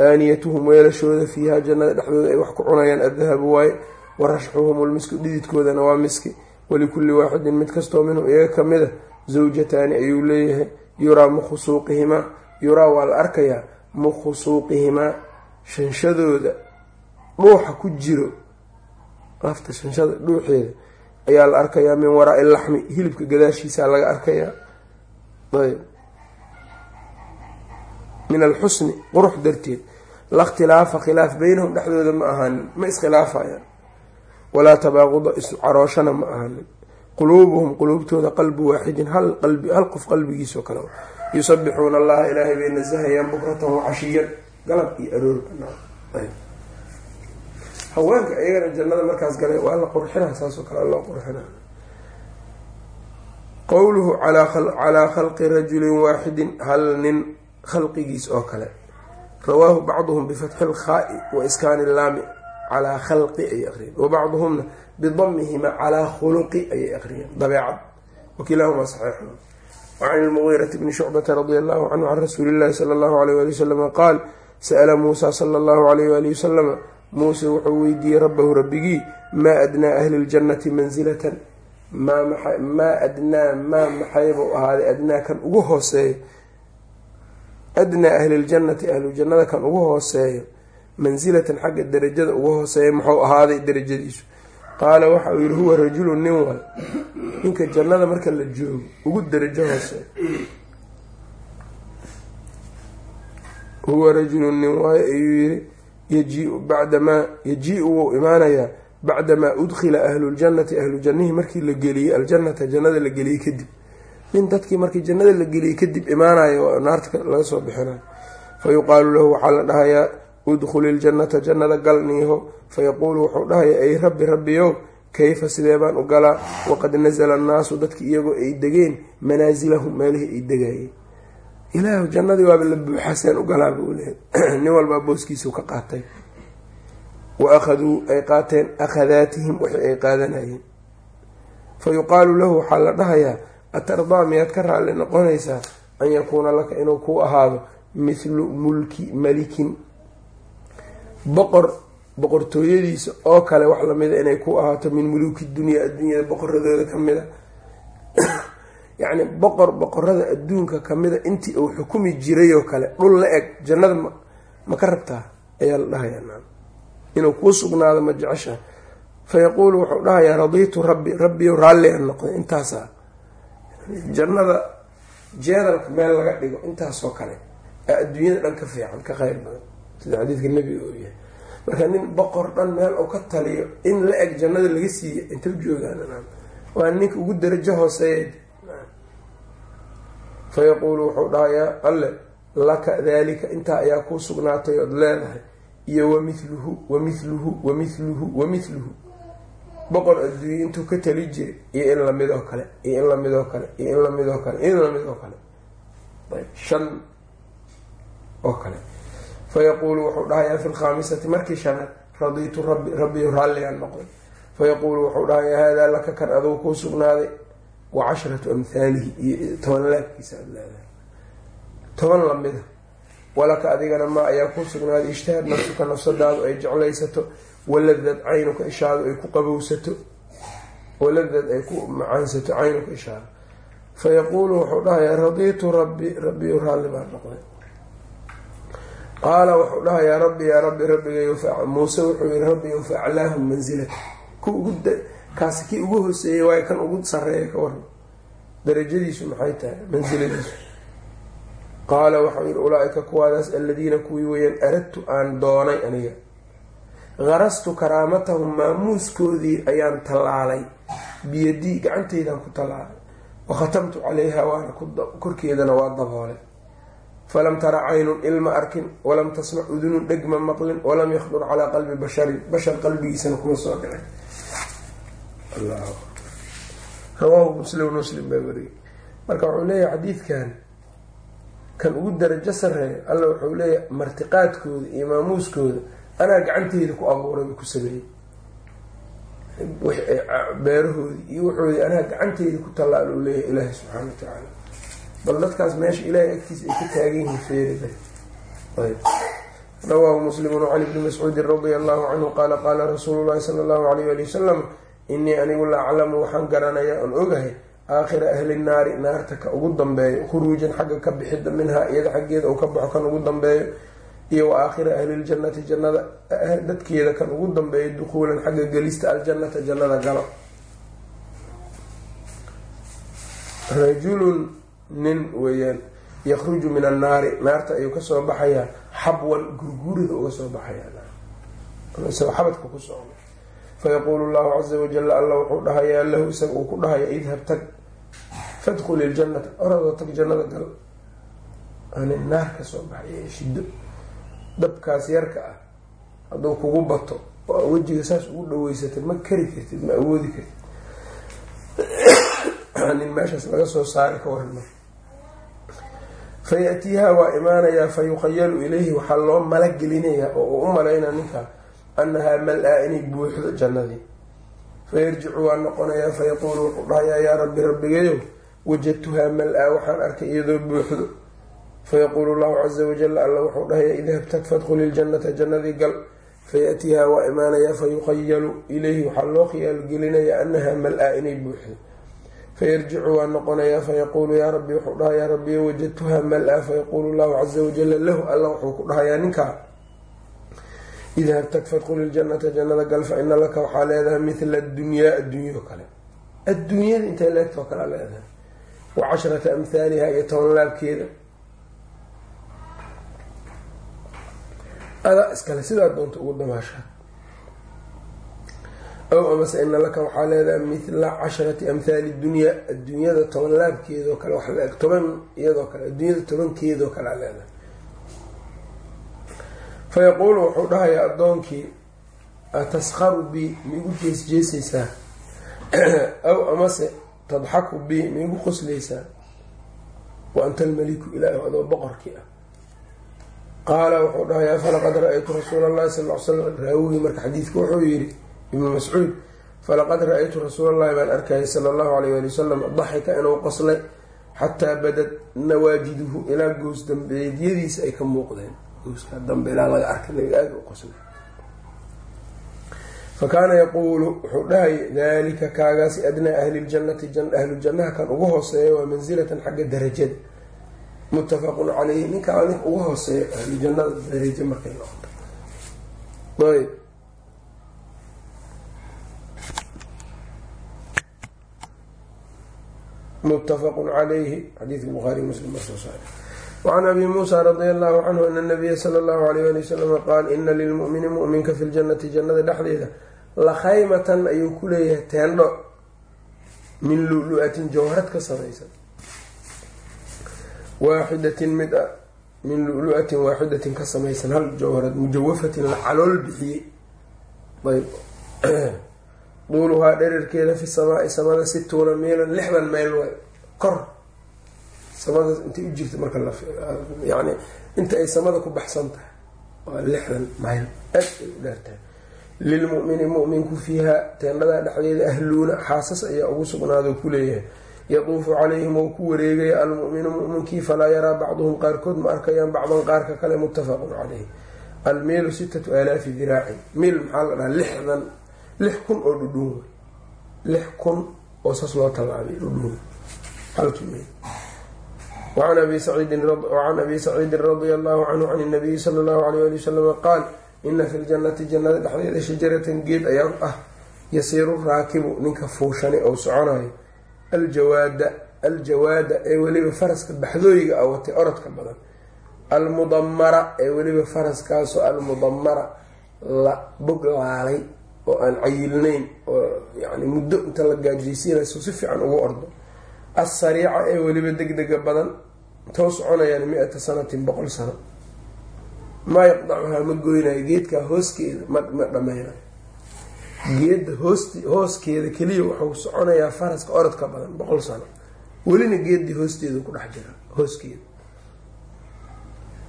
aaniyatuhum weelashooda fiiha jannada dhexdooda ay wax ku cunayaan addahabu waaye wa rashxuhum lmisku dhididkoodana waa miski. Walikulli waaxidin mid kastoo minhum iyaga ka mid a zawjataani ayuu leeyahay yuraa mukhusuuqihimaa yuraa waa la arkayaa mukhusuuqihimaa shanshadooda dhuuxa ku jiro lafta shanshada dhuuxeeda ayaa la arkayaa min waraai laxmi hilibka gadaashiisaa laga arkayaa. Ayb min alxusni qurux darteed. La khtilaafa khilaaf beynahum dhexdooda ma ahaanin ma iskhilaafayaan. Walaa tabaaquda isu carooshana ma ahaanin. Quluubuhum quluubtooda qalbu waaxidin hal qof qalbigiisoo kale yusabixuuna allaha ilaahay bay nasahayaan bukratan wacashiyan galab iyo aroorba haweenka iyagana jannada markaas galay waa la qurxina saasoo kale loo qurxina qowluhu calaa khalqi rajulin waaxidin hal nin khalqigiis oo kale. Rawaahu bacduhum bifatxi lkhaai wa iskaani laami calaa khalqi ayay aqriyeen wa bacduhumna bidamihima calaa khuluqi ayay aqriyeen dabeecad. Wakiilahuma saxiixun. Wacan ilmugiirati bni shucbata radia allahu canhu can rasuuli illahi sala allahu alayh wali wasalama qaal sa'ala muusa sala allahu alayh wali wasalama muuse wuxuu weydiiyey rabbahu rabbigii maa adnaa ahli ljannati mansilatan maa adnaa maa maxaybuu ahaaday? Adnaa kan ugu hooseeyo adnaa ahli ljannati ahlu jannada kan ugu hooseeyo mansilatan xagga darajada ugu hooseeya muxuu ahaaday darajadiisu qaala waxa uu yihi huwa rajulun nin wal ninka jannada marka la joogo ugu darajo hooseeyo huwa rajulun nin waayo ayuu yiri yajiiu bacdamaa yajii-u wuu imaanayaa bacdamaa udkhila ahlu ljannati ahlu jannihii markii la geliyey aljannata jannada la geliyey kadib nin dadkii markii jannada la geliyey kadib imaanayo naarta laga soo bixinayo. Fa yuqaalu lahu waxaa la dhahayaa udkhuli iljannata jannada gal niiho. Fayaquulu wuxuu dhahayaa ay rabbi rabbiyow kayfa sidee baan u galaa? Waqad nasala annaasu dadki iyagoo ay degeen manaasilahum meelihii ay degayeen ilaahu jannadii waaba la buuxaseen u galaa buu leehay [clears throat] nin walbaa booskiisau ka qaatay. Wa akhaduu ay qaateen akhadaatihim wixii ay qaadanayeen. Fa yuqaalu lahu waxaa la dhahayaa atardaa miyaad ka raalli noqonaysaa an yakuuna laka inuu kuu ahaado mithlu mulki malikin. Boqor boqortooyadiisa oo kale wax lamida inay ku ahaato min muluuki dunyaa adduunyada boqoradooda ka mid a [coughs] yacni boqor boqorada adduunka kamida intii uu xukumi jiray oo kale dhul la eg jannada ma ma ka rabtaa? Ayaa la dhahayaa inuu kuu sugnaado ma jecesha fa yaquulu wuxuu dhahayaa radiitu rabbi rabbiyow raallian noqday. Intaasaa jannada jeedalka meel laga dhigo intaasoo kale ee adduunyada dhan ka fiican ka kheyr badan. Sida xadiidka nebiga uu yahay. Marka nin boqor dhan meel uu ka taliyo in la eg jannada laga siiya inta u joogaan waa ninka ugu darajo hooseeya fa yaquulu wuxuu dhahayaa alle laka daalika intaa ayaa kuu sugnaatay ood leedahay. Iyo wamithluhu wamithluhu wamithluhu wamithluhu boqor adduunye intuu ka tali jiray iyo in la mid oo kale iyo in la mid oo kale iyo in la mid oo kale in la mid oo kale. Ayb shan oo kale. Fa yaquulu wuxuu dhahayaa fi lkhaamisati markii shanaad radiitu rabbi rabbiyo raalligaan noqday. Fa yaquulu wuxuu dhahayaa haadaa laka kan adugu kuu sugnaaday wa casharatu amhaalihi iyo toban laabkiisa aada leedahay. Toban lamida walaka adigana maa ayaa kuu sugnaaday ijtihaad nafsuka nafsadaadu ay jeclaysato waladad caynuka ishaadu ay ku qabowsato waladad ay ku macaansato caynuka ishaadu fa yaquulu wuxuu dhahayaa radiitu rabbi rabbiyu raalli baan noqday. Qaala wuxuu dhahayaa rabbi yaa rabbi rabbigayo muuse wuxuu yihi rabbiyow fa aclaahum mansilata ku kaasi kii ugu hooseeyey waayo kan ugu sareeya ka waran darajadiisu maxay tahay? Mansiladiisu qaala waxau yihi ulaa-ika kuwaadaas aladiina kuwii weyaan aradtu aan doonay aniga. Garastu karaamatahum maamuuskoodii ayaan tallaalay. Biyadii gacanteydaan ku tallaalay. Wa khatamtu calayha waana korkeedana waa daboolay. Falam tara caynun ilma arkin walam tasmac udunun dhegma maqlin walam yakhdur calaa qalbi basharin bashar qalbigiisana kuma soo dhicin. Rawaahu muslim muslim baa wariyey. Marka wuxuu leeyahay xadiidkan kan ugu darajo sareeya alla wuxuu leeyahay martiqaadkooda iyo maamuuskooda anaa gacanteyda ku abuuray ku sameeyey. Beerahoodii iyo wuxoodii anaa gacanteyda ku tallaal uu leeyahay ilaahi subxaana wa tacaala. Bal dadkaas meesha ilaahay agtiisa ay ka taagan yihiin feerida ayb. Rawaahu muslimun cali bni mascuudin radia allahu canhu qaala qaala rasuulu llahi sala allahu alayh ali wasalam inii anigu la aclamu waxaan garanayaa oon ogahay aakhira ahli nnaari naarta ka ugu dambeeyo khuruujan xagga ka bixidda minhaa iyada xaggeeda uu ka baxo kan ugu dambeeyo iyo wa aakhira ahliljannati jannada dadkeeda kan ugu dambeeyo dukhuulan xagga gelista aljannata jannada galo. Rajulun nin weeyaan yakhruju min annaari naarta ayuu ka soo baxayaa xabwan gurguurida uga soo baxayaa. Xabadka ku socda fayaquulu llahu caza wajala alla wuxuu dhahayaa lahu isaga uu ku dhahaya idhab tag fadkhuli ljannata oradoo tag jannada gal ani naar ka soo baxay shido dabkaas yarka ah hadduu kugu bato oo wejiga saas ugu dhaweysatay ma kari kartid ma awoodi kartid nin meeshaas laga soo saari ka waran fayatiiha waa imaanayaa fa yukhayalu ilayhi waxaa loo malagelinayaa oo uu u malaynaa ninkaa annahaa mal-aa inay buuxdo jannadii fayarjicu waa noqonayaa fayaquulu wuxuu dhahayaa yaa rabbi rabbigayow wajadtuhaa mal-aa waxaan arkay iyadoo buuxdo fayaquulu llahu caza wajal alla wuxuu dhahayaa idhab tag fadkhuli ljannata jannadii gal fayatiiha waa imaanayaa fayukhayalu ilayhi waxaa loo khiyaalo gelinayaa annahaa mal-aa inay buuxdo fayarjicu waa noqonayaa fayaquulu yaa rabbi wuxuu dhahayaa rabbiyo wajadtuhaa mal-a fayaquulu llahu caza wajala lahu alla wuxuu ku dhahayaa ninkaa idhab tag fadkhuli ljannata jannada gal fa ina laka waxaa leedahay mithla adunyaa adduunyo kale adduunyada intay leegtoo kale leedahay wa cashrata amhaaliha iyo toban laabkeeda adaa iskale sidaa doonta ugu damaashaa ow amase ina laka waxaa leedahay mithla casharati amhaali dunyaa adduunyada toban laabkeedoo kale wax la-eg toban iyadoo kale adduunyada tobankeedoo a leedahay fayaquulu wuxuu dhahayaa addoonkii ataskharu bi maigu jees jeesaysaa aw amase tadxaku bi maigu qosleysaa wa anta almaliku ilaahu adoo boqorkii ah qaala wuxuu dhahayaa falaqad ra'aytu rasuula allahi sal l slam raawigii marka xadiidka wuxuu yihi ibnu mascuud falaqad ra'aytu rasuula llahi baan arkayay sala allahu alayh ali wasalam daxika inuu qoslay xataa badad nawaajiduhu ilaa goos dambeedyadiisa ay ka muuqdeen gooska dambe ilaa laga arkay nabiga aada u qoslay fa kaana yaquulu wuxuu dhahayay dalika kaagaasi adnaa ahli ljannati ahlu kan ugu hooseeya waa mansilatan xagga darajada muttafaqun caleyhi ninkaa ninka ugu hooseeya ahlu jannada darajo markay noqoto. Ayb. Muttafaqun calayhi xadiidka bukhaariy muslim baa soo saaray wacan abi muusa radi allahu canhu ana nabiya sala allahu alayh ali wasalama qaal ina lilmu'mini mu'minka fi ljannati jannada dhexdeeda la khaymatan ayuu ku leeyahay teendho min lu-lu-atin jawharad ka samaysan waaxidatin mid a min lu-lu-atin waaxidatin ka samaysan hal jawharad mujawafatin la calool bixiyey ayb duuluhaa dherarkeeda fi samaai samada situuna miilan lixdan meyl waay kor samada intay u jirta marka yani inta ay samada ku baxsan tahay waa lixdan mayl aad ay u dheertahay. Lilmu'mini mu'minku fiiha teendhadaa dhexdeeda ahluuna xaasas ayaa ugu sugnaado kuleeyahay yaduufu calayhim oo ku wareegaya almu'minu mu'minkii falaa yaraa bacduhum qaarkood ma arkayaan bacdan qaarka kale muttafaqun caleyh almiilu sitatu aalaafi diraacin miil maxaa la dhahaa? Lixdan lix kun oo dhudhuun. Lix kun oo saas loo tallaabay dhudhuun. Halkii wacan abi saciidin radia allahu canhu can nabiyi sala allahu alayh ali wasalama qaal ina fi ljannati jannada dhexdeeda shajaratan geed ayaa ah yasiiru raakibu ninka fuushani ou soconayo aljawaada aljawaada ee weliba faraska baxdooyiga a watay orodka badan almudamara ee weliba faraskaasoo almudamara la boglaalay oo aan cayilnayn oo yani muddo inta la gaajaysiinayso si fiican ugu ordo assariica ee weliba degdega badan too soconayaan mi-ata sanatin boqol sano. Maa yaqdacuhaa ma goynayo geedkaa hooskeeda ma dhameynayo geedda hoost hooskeeda keliya wuxuu soconayaa faraska orodka badan boqol sano. Welina geeddii hoosteeda ku dhex jira hooskeeda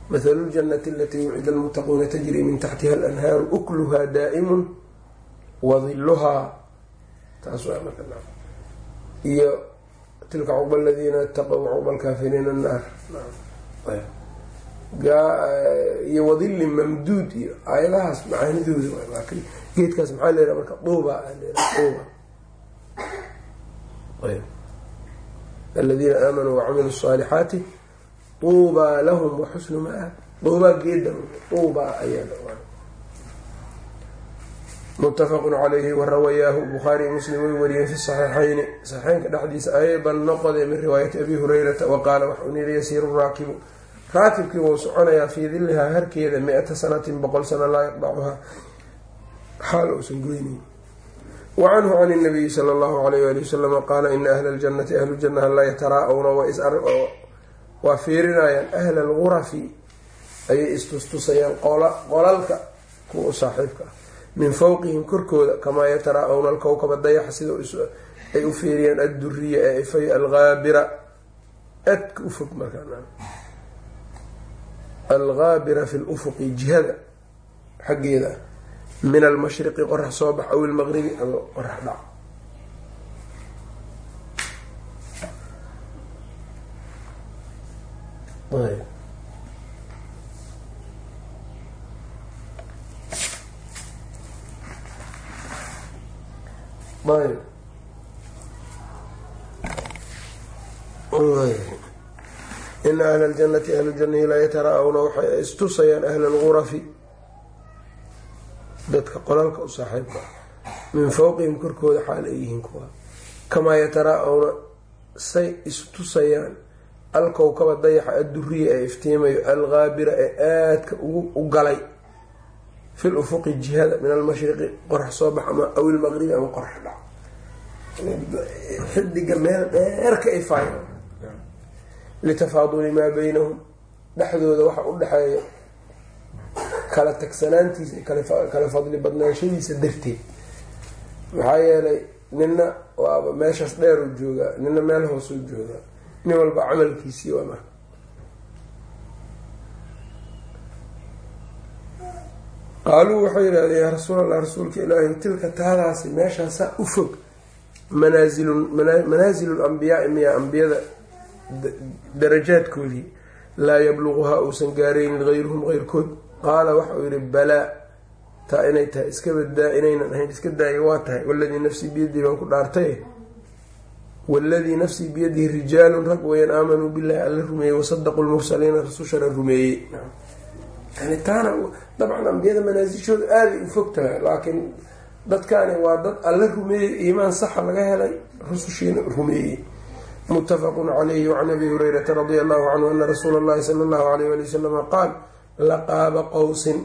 mathalu ljanati alatii wucida almuttaquuna tajrii min taxtiha alanhaaru ukluhaa daa'imun wadiluhaa taas waa marka iyo tilka cuqba aladiina ataqow cuqba alkaafiriina annaar eh, iyo wadilli mamduud iyo aayadahaas macaanidooda laakin geedkaas maxaa leedaha marka duuba duuba. Aladiina aamanuu wacamilu saalixaati duubaa lahum waxusnu ma-aab duubaa geeda duubaa ayaa mutafaqu calayhi warawayaahu bukhaariy muslim way wariyeen fi saxiixayni. Saxiixeynka dhexdiisa aydan noqode min riwaayati abi hurayrata waqaala waxauu yiri yasiiru raakibu raakibkii wuu soconayaa fii dilihaa harkeeda mi-ata sanatin boqol sano laa yaqdacuhaa xaal uusan goyneyn wacanhu can nabiyi sala allahu alayh ali wasalama qaala ina ahla ljannati ahlu jannaha la yataraa'awna waa fiirinayaan ahla algurafi ayay istustusayaan qolalka kuwa saaxiibka ah min fawqihim korkooda kamaa yataraa'awna alkowkaba dayaxa sida ay u fiiriyaan adduriya ee ifay algaabira adka u fog markaa algaabira fi lufuqi jihada xaggeeda. Min almashriqi qorax soo bax aw ilmaqribi ama qorax dhac ayb ina ahla aljanati ahluljannati laa yatara-awna waxay istusayaan ahla algurafi dadka qolalka u saaxiibka min fawqihim korkooda xaal ay yihiin kuwa. Kamaa yatara-awna say istusayaan. Alkowkaba dayaxa adduriya ee iftiimayo algaabira ee aadka u galay fil ufuqi jihada min almashriqi qorax soo bax ama aw ilmaqribi ama qorax dhac xidiga meel dheer ka ifaayo litafaaduli maa beynahum dhexdooda waxa u dhexeeya kala tagsanaantiisa kala fadli badnaanshadiisa darteed maxaa yeelay nina waaba meeshaas dheeruu joogaa nina meel hoosuu joogaa nin walba camalkiisii waa qaaluu waxay yidhahdeen yaa rasuul allah rasuulka ilaahi tilka taadaasi meeshaasaa u fog. Manaazilu lambiyaai miyaa ambiyada darajaadkoodii laa yabluquhaa uusan gaaraynin hayruhum heyrkood qaala waxa uu yihi balaa taa inay tahay iska badaa inaynan ahayn iska daaya waa tahay. Waladii nafsii biyadii baan ku dhaartay. Waladii nafsii biyadihi rijaalun rag weyan aamanuu billahi alla rumeeyey wasadaquu lmursaliina rasushana rumeeyey yani taana dabcan ambiyada manaasishooda aaday u fog tahay laakiin dadkani waa dad alla rumeeyey iimaan saxa laga helay rusushiina rumeeyey. Mutafaqu calayhi wacan abi hurayrata radia allahu canhu ana rasuula اllahi sala allahu alayh ali wasalama qaal laqaaba qowsin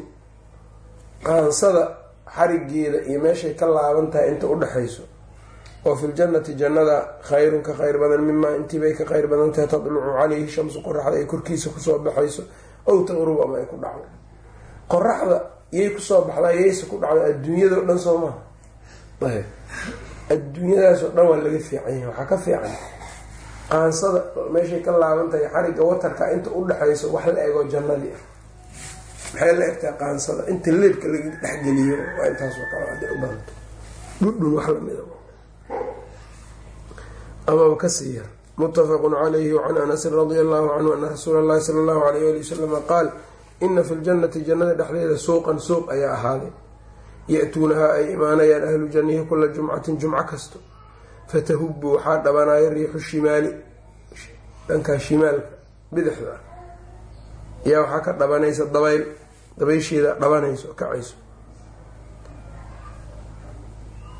qaansada xarigeeda iyo meeshay ka laaban tahay inta udhexayso oo fi ljannati jannada khayrun ka khayr badan mimaa intiibay ka khayr badan tahay tadlucu calayhi shamsu qoraxda ay korkiisa ku soo baxayso ow taqrub ama ay ku dhacdo. Qoraxda iyay ku soo baxdaa yayse ku dhacda adduunyadao dhan soo maha adduunyadaasoo dhan waa laga fiican yahay waxaa ka fiican qaansada meeshay ka laaban tahay xarigga watarka inta udhexayso wax la ego jannadii ah. Maxay la egtaa qaansada? Inta leebka laga dhexgeliyo waa intaasoo kale haday u badanto dhudhun wax lamida amaba ka sii yar mutafaqun calayhi wacan anasin radia allahu canhu ana rasuula allahi sala allahu alayh ali wasalama qaal ina fi ljannati jannada dhexdeeda suuqan suuq ayaa ahaaday. Ya-tuunahaa ay imaanayaan ahlu jannihi kula jumcatin jumco kasto. Fatahubu waxaa dhabanaya riixu shimaali. Dhankaa shimaalka bidixda. Ah ayaa waxaa ka dhabanaysa dabayl dabaysheeda dhabanayso kacayso.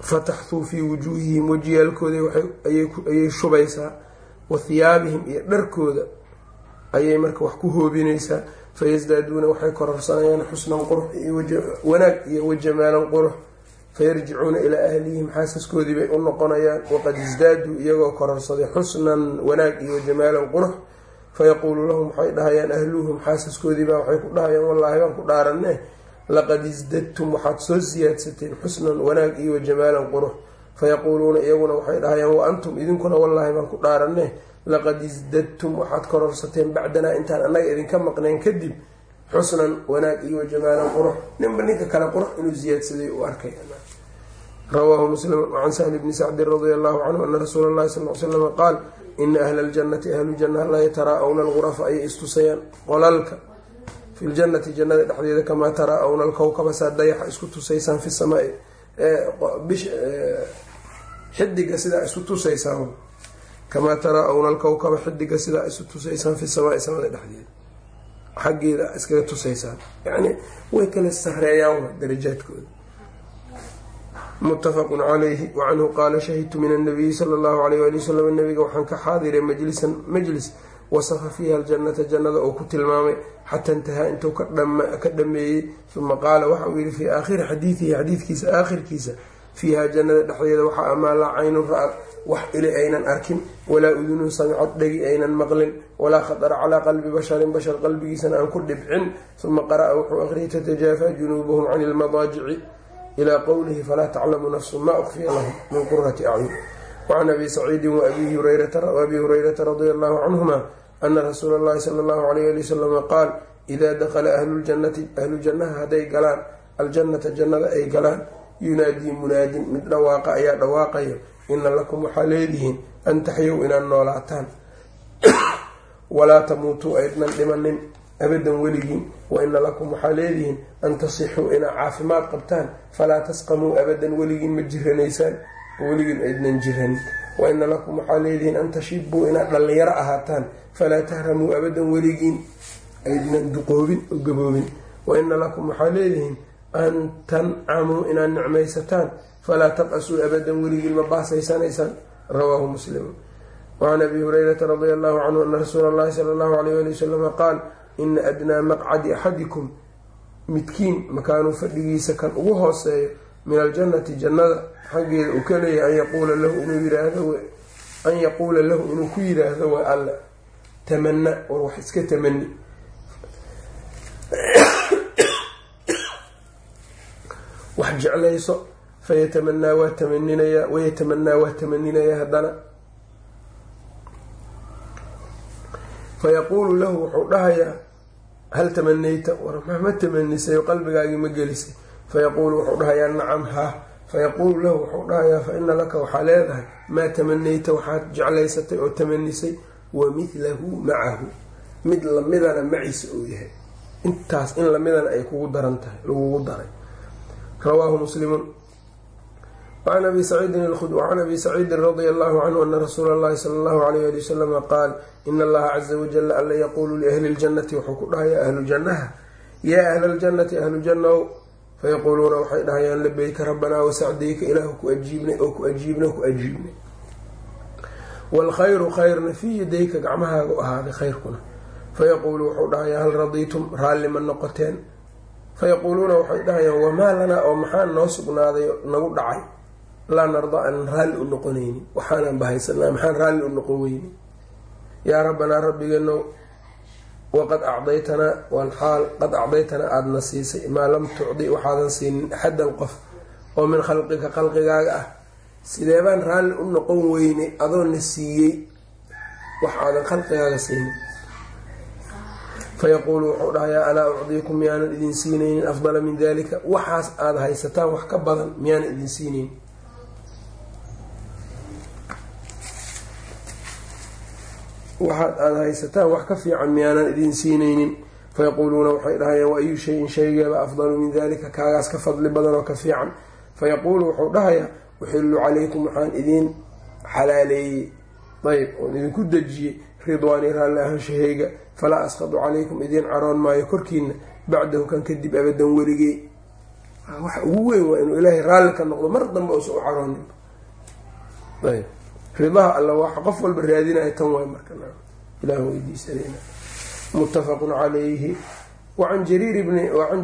Fataxtuu fii wujuuhihim wejiyaalkooda ayay shubaysaa wa hiyaabihim iyo dharkooda ayay marka wax ku hoobinaysaa. Fayasdaaduuna waxay kororsanayaan xusnan qurux wanaag iyo wajamaalan qurux. Fayarjicuuna ilaa ahlihim xaasaskoodii bay u noqonayaan. Waqad isdaaduu iyagoo kororsaday xusnan wanaag iyo wajamaalan qurux. Fayaquulu lahum waxay dhahayaan ahluuhum xaasaskoodiibaa waxay ku dhahayaan wallaahi baan ku dhaaranne. Laqad isdadtum waxaad soo siyaadsateen xusnan wanaag iyo wajamaalan qurux fayaquuluuna iyaguna waxay dhahayaan wa antum idinkuna wallaahi baan ku dhaaranne laqad isdadtum waxaad kororsateen bacdanaa intaan annaga idinka maqneen kadib xusnan wanaag iyo wajamaalan qurux ninba ninka kale qurux inuu siyaadsaday uu arkay rawaahu muslim can sahli bni sacdin radia allahu canhu ana rasuula llahi sal l slama qaal ina ahla aljannati ahlu janna la yataraa'awna algurafa ayay istusayaan qolalka fi ljannati jannada dhexdeeda kamaa taraa-awna alkowkaba saa dayaxa isku tusaysaan fi samaai xidiga sidaa isu tusaysaan kamaa taraa-awna alkowkaba xidiga sidaa isu tusaysaan fi samaai samada dhexdeeda xaggeeda iskaga tusaysaan. Yani way kala sareeyaan darajaadkooda mutafaqun calayhi wacanhu qaala shahidtu min annabiyi sala allahu alayh ali wasalam nabiga waxaan ka xaadiray majlisan majlis wasafa fiiha aljannata jannada oo ku tilmaamay xata intahaa intuu ka dhameeyey uma qaala waxa uu yihi fii aakhiri xadiidihi xadiidkiisa aakhirkiisa fiiha jannada dhexdeeda waxaa amaa laa caynun ra'ad wax ili aynan arkin walaa udunun samicad dhegi aynan maqlin walaa khatara calaa qalbi basharin bashar qalbigiisana aan ku dhibcin. Uma qara'a wuxuu aqriyay tatajaafaa junuubuhum cani lmadaajici ilaa qowlihi falaa taclamu nafsu ma ukfiya lahum min qurati acyun wacan abi saciidin waabi hurayrata radia allahu canhuma ana rasuula allahi sala allahu alayh ali wasalama qaal idaa dakala ahluljannati ahlu jannaha hadday galaan aljannata jannada ay galaan yunaadii munaadin mid dhawaaqa ayaa dhawaaqayo. Ina lakum waxaa leedihiin an taxyow inaad noolaataan. [coughs] Walaa tamuutuu aydnan dhimanin abadan weligiin wa ina lakum waxaa leedihiin an tasixuu inaad caafimaad qabtaan. Falaa tasqamuu abadan weligiin ma jiranaysaan weligiin aydnan jiranin wa ina lakum waxaa leedihiin an tashibuu inaad dhallinyaro ahaataan. Falaa tahramuu abadan weligiin aydnan duqoobin oo gaboobin. Wa ina lakum waxaa leedihiin an tancamuu inaad nicmaysataan falaa tabcasuu abadan weligiin ma baasaysanaysaan rawaahu muslim wacan abi hurayrata radia allahu canhu ana rasuula allahi sala allahu alayh ali wasalama qaal ina adnaa maqcadi axadikum midkiin makaanuu fadhigiisa kan ugu hooseeyo min aljannati jannada xaggeeda uu ka leeyahay an yaquula lahu inuu ku yiraahdo wa alla tamana war wax iska tamani jeclayso fayatamanaa waa tamaninayaa wayatamanaa waa tamaninayaa haddana. Fayaquulu lahu wuxuu dhahayaa hal tamanayta war ma tamanisay qalbigaagii ma gelisay? Fayaquulu wuxuu dhahayaa nacam haa fayaquulu lahu wuxuu dhahayaa fa ina laka waxaa leedahay maa tamanayta waxaad jeclaysatay oo tamanisay wa midlahu macahu mid lamidana maciisa uu yahay. Intaas in lamidana ay kugu daran tahay lagugu daray rawaahu muslimun wacan abi saciidin wacan abi saciidin radia allahu canhu ana rasuula allahi sala allahu alayh ali wasalama qaal ina allaha caza wajala alla yaquulu liahli ljannati wuxuu ku dhahayaa ahlu jannaha yaa ahla ljannati ahlu jannaw fayaquuluuna waxay dhahayaan labeyka rabbanaa wasacdayka ilaahu ku ajiibnay oo ku ajiibna ku ajiibnay waalkhayru khayrna fii yadayka gacmahaaga u ahaaday khayrkuna fayaquulu wuxuu dhahayaa hal radiitum raalli ma noqoteen fayaquuluuna waxay dhahayaan wamaa lanaa oo maxaa noo sugnaaday nagu dhacay laa narda aanan raalli u noqonaynin waxaanan bahaysanaa maxaan raalli u noqon weyni yaa rabbanaa rabbigeeno waqad acdaytanaa walxaal qad acdaytanaa aadana siisay maa lam tucdi waxaadan siinin axaddan qof oo min khalqika khalqigaaga ah sidee baan raalli u noqon weynay adoona siiyey wax aadan khalqigaaga siinin fayaquulu wuxuu dhahayaa alaa ucdiikum miyaanan idin siinaynin afdala min dalika waxaas aada haysataan wax ka badan miyaanan idin siinaynin waxaad aada haysataan wax ka fiican miyaanan idin siinaynin fayaquuluuna waxay dhahayaan wa ayu shayin shaygeeba afdalu min dalika kaagaas ka fadli badan oo ka fiican fayaquulu wuxuu dhahayaa uxillu calaykum waxaan idiin xalaaleeyey ayb oon idinku dejiyey ridwaani raalli ahaanshahayga falaa asqadu calaykum idiin caroon maayo korkiina bacdahu kan kadib abadan weligey waxa ugu weyn waa inuu ilaahay raalli ka noqdo mar dambe uusa u caroonin ayb ridaha alla waxa qof walba raadinaya tan waay marka ilah weydiisanayna muttafaqun calayhi wacan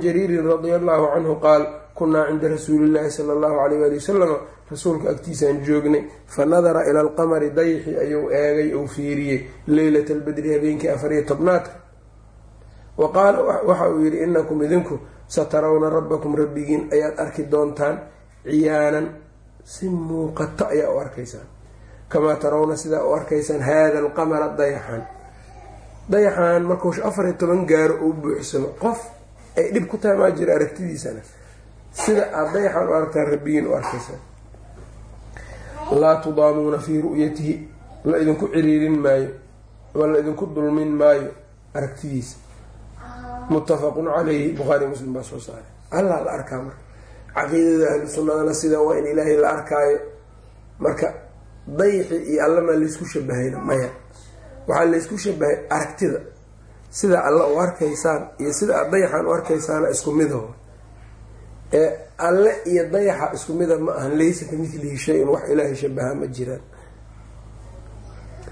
jariirin radia allahu canhu qaal kunaa cinda rasuuli llahi sala allahu alayh ali wasalama rasuulka agtiisaan joognay fa nadara ila alqamari dayxi ayuu eegay ou fiiriyey leylata albedri habeenkii afariyo tobnaadka wa qaala waxa uu yidhi inakum idinku satarawna rabbakum rabbigiin ayaad arki doontaan ciyaanan si muuqato ayaa u arkaysaan. Kamaa tarawna sidaa u arkaysaan haada alqamara dayaxan dayaxan markuu afar iyo toban gaaro uu buuxsamo qof ay dhib ku tahay maa jira aragtidiisana sida aada dayaxan u aragtaan rabbigiin u arkaysaan laa tudaamuuna fii ru'yatihi la idinku ciriirin maayo ama la idinku dulmin maayo aragtidiisa. Muttafaqun calayhi bukhaari muslim baa soo saaray. Allaa la arkaa marka. Caqiidada ahlu sunnadana sida waa in ilaahay la arkaayo. Marka dayxi iyo allamaa laysku shabahayna maya. Waxaa laysku shabahay aragtida. Sida alla u arkaysaan iyo sida aad dayaxan u arkaysaana isku midaho alle iyo dayaxa isku mida ma ahan laysa ka midlihi shay-un wax ilaahay shabahaa ma jiraan.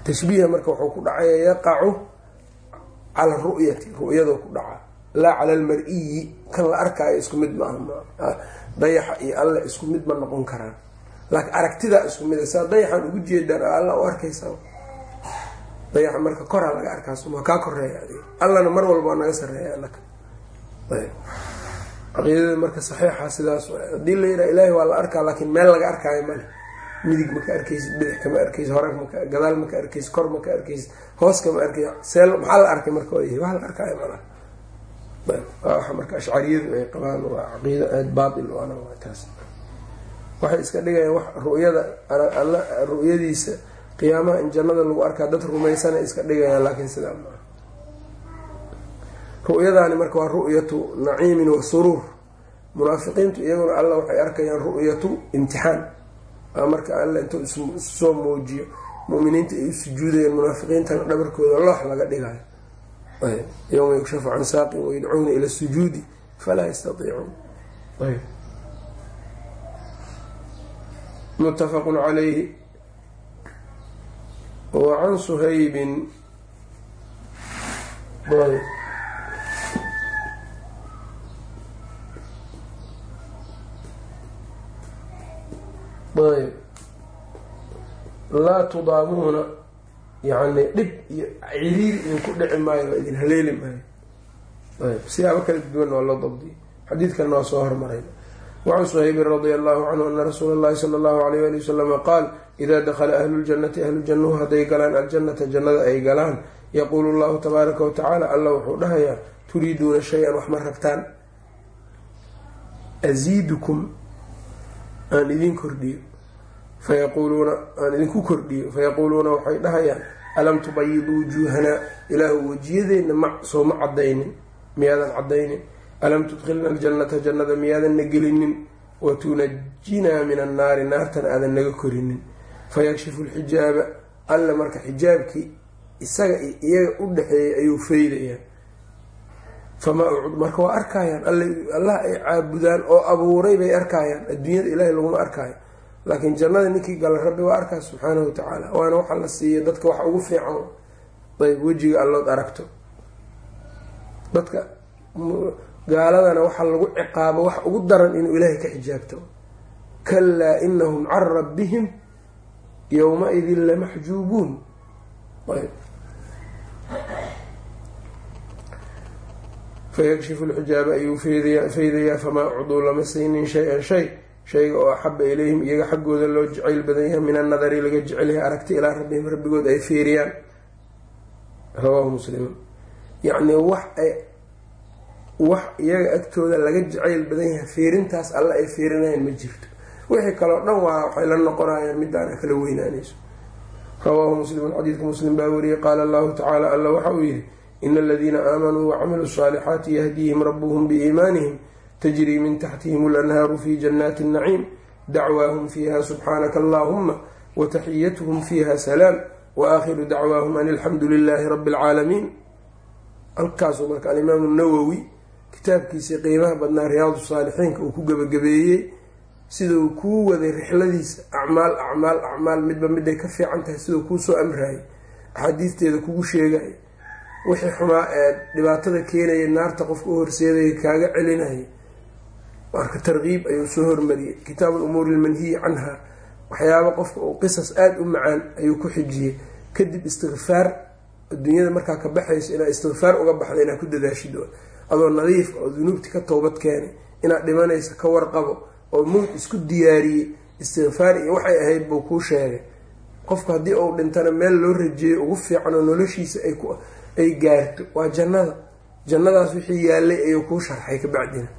Tashbiiha marka wuxuu ku dhacaya yaqacu cala ru'yati ru'yadoo ku dhaca. Laa cala almar-iyi kan la arkaayo isku mid ma aha dayaxa iyo alle isku mid ma noqon karaan. Laakiin aragtidaa isku mida saa dayaxan ugu jeedaan alla u arkaysaa dayaxa marka koraa laga arkaa suma kaa koreeya allana mar walba waa naga sareeya caqiidada marka saxiixa sidaas haddii la yidhaha ilaahi waa la arkaa laakiin meel laga arkaayo male midig maka arkaysid bidix kama arkaysid hore maka gadaal maka arkaysid kor maka arkaysid hoos kama arkay see maxaa la arkay marka waa wax la arkaayo malaha waxa marka ashcariyadu ay qabaan waa caqiido aada baatil u waa taas. Waxay iska dhigayaan wax ru'yada alla ru'yadiisa qiyaamaha in jannada lagu arkaa dad rumaysana iska dhigayaan laakiin sidaa maa ru'yadaani marka waa ru'yatu naciimin wa suruur. Munaafiqiintu iyaguna alla waxay arkayaan ru'yatu imtixaan. Aa marka alla intuu issoo muujiyo muminiinta ay u sujuudayaan munaafiqiintana dhabarkooda loox laga dhigayo. Yowma yukshafu can saaqin wayadcuuna ila sujuudi falaa yastaiicuun mutafaqu calayhi. Wa can suhaybin ayb laa tudaamuuna yani dhib iyo ciriiri idinku dhici maayo waa idin haleeli maayo. Siyaabo kala duwan waa loo dabdiyay xadiidkanna waa soo hormaray. Wacan suhaybin radia allahu canhu ana rasuula llahi sala allahu alayh ali wasalama qaal idaa dakhala ahlu ljannati ahlu jannuhu hadday galaan aljannata jannada ay galaan yaquulu llahu tabaaraka watacaala alla wuxuu dhahayaa turiiduuna shay-an wax ma rabtaan asiidukum aan idin kordhiyo fayaquuluuna aan idinku kordhiyo fayaquuluuna waxay dhahayaan alam tubayiduu wujuuhanaa ilaahu wejiyadeenna ma soo ma cadaynin miyaadan cadaynin alam tudkhilna aljannata jannada miyaadanna gelinin wa tunajinaa min annaari naartan aadan naga korinin fayakshifu lxijaaba alla marka xijaabkii isaga iyo iyaga u dhexeeyay ayuu feydayaa famaa ucud marka waa arkayaan allah ay caabudaan oo abuuray bay arkayaan adduunyada ilaahay laguma arkaayo laakiin jannada ninkii gala rabbi waa arkaas subxaanahu watacaala waana waxa la siiya dadka waxa ugu fiican ayb wejiga allood aragto. Dadka gaaladana waxaa lagu ciqaabo wax ugu daran inuu ilaahay ka xijaabto. Kalaa inahum can rabbihim yowma-idin lamaxjuubuun fayakshifu lxijaaba ayuu feydayaa famaa ucduu lama saynin shay-an shay shayga oo axaba ilayhim iyaga xaggooda loo jacayl badan yahay min annadari laga jecelyahay aragti ilaa rabbihim rabbigood ay fiiriyaan. Rawaahu muslimun yacnii wax ay wax iyaga agtooda laga jacayl badan yahay fiirintaas alle ay fiirinayaan ma jirto. Wixii kaleo dhan waa waxay la noqonayaan midaana kala weynaanayso. Rawaahu muslimun xadiidka muslim baa wariyey qaala allahu tacaala alla waxa uu yihi ina aladiina aamanuu wacamiluu asaalixaati yahdiihim rabuhum biiimaanihim tajrii min taxtihim alanhaaru fi jannaati اnnaciim dacwaahum fiiha subxaanaka allahuma wataxiyatuhum fiiha salaam waakhiru dacwaahum an alxamdu lilaahi rabi اlcaalamiin halkaasuu marka alimaamu nawowi kitaabkiisii qiimaha badnaa riyaadu saalixiinka uu ku gebagabeeyey sida uu kuu waday rixladiisa acmaal acmaal acmaal midba miday ka fiican tahay sidau kuu soo amraayay axaadiisteeda kugu sheegaya wixii xumaa ee dhibaatada keenaya naarta qofka u horseedaya kaaga celinaya marka tarkiib ayuu soo hormariyey. Kitaabu lumuuri almanhiyi canha. Waxyaaba qofka uu qisas aada u macaan ayuu ku xijiyey. Kadib istikfaar adduunyada markaa ka baxayso inaad istikfaar uga baxda inaad ku dadaashid adoo nadiif oo dunuubti ka toobad keenay inaad dhimanaysa ka warqabo oo mawd isku diyaariyey istikfaar iyo waxay ahayd buu kuu sheegay. Qofku haddii uu dhintana meel loo rajeeyo ugu fiican oo noloshiisa ay gaarto waa jannada. Jannadaas wixii yaalay ayuu kuu sharxay kabacdina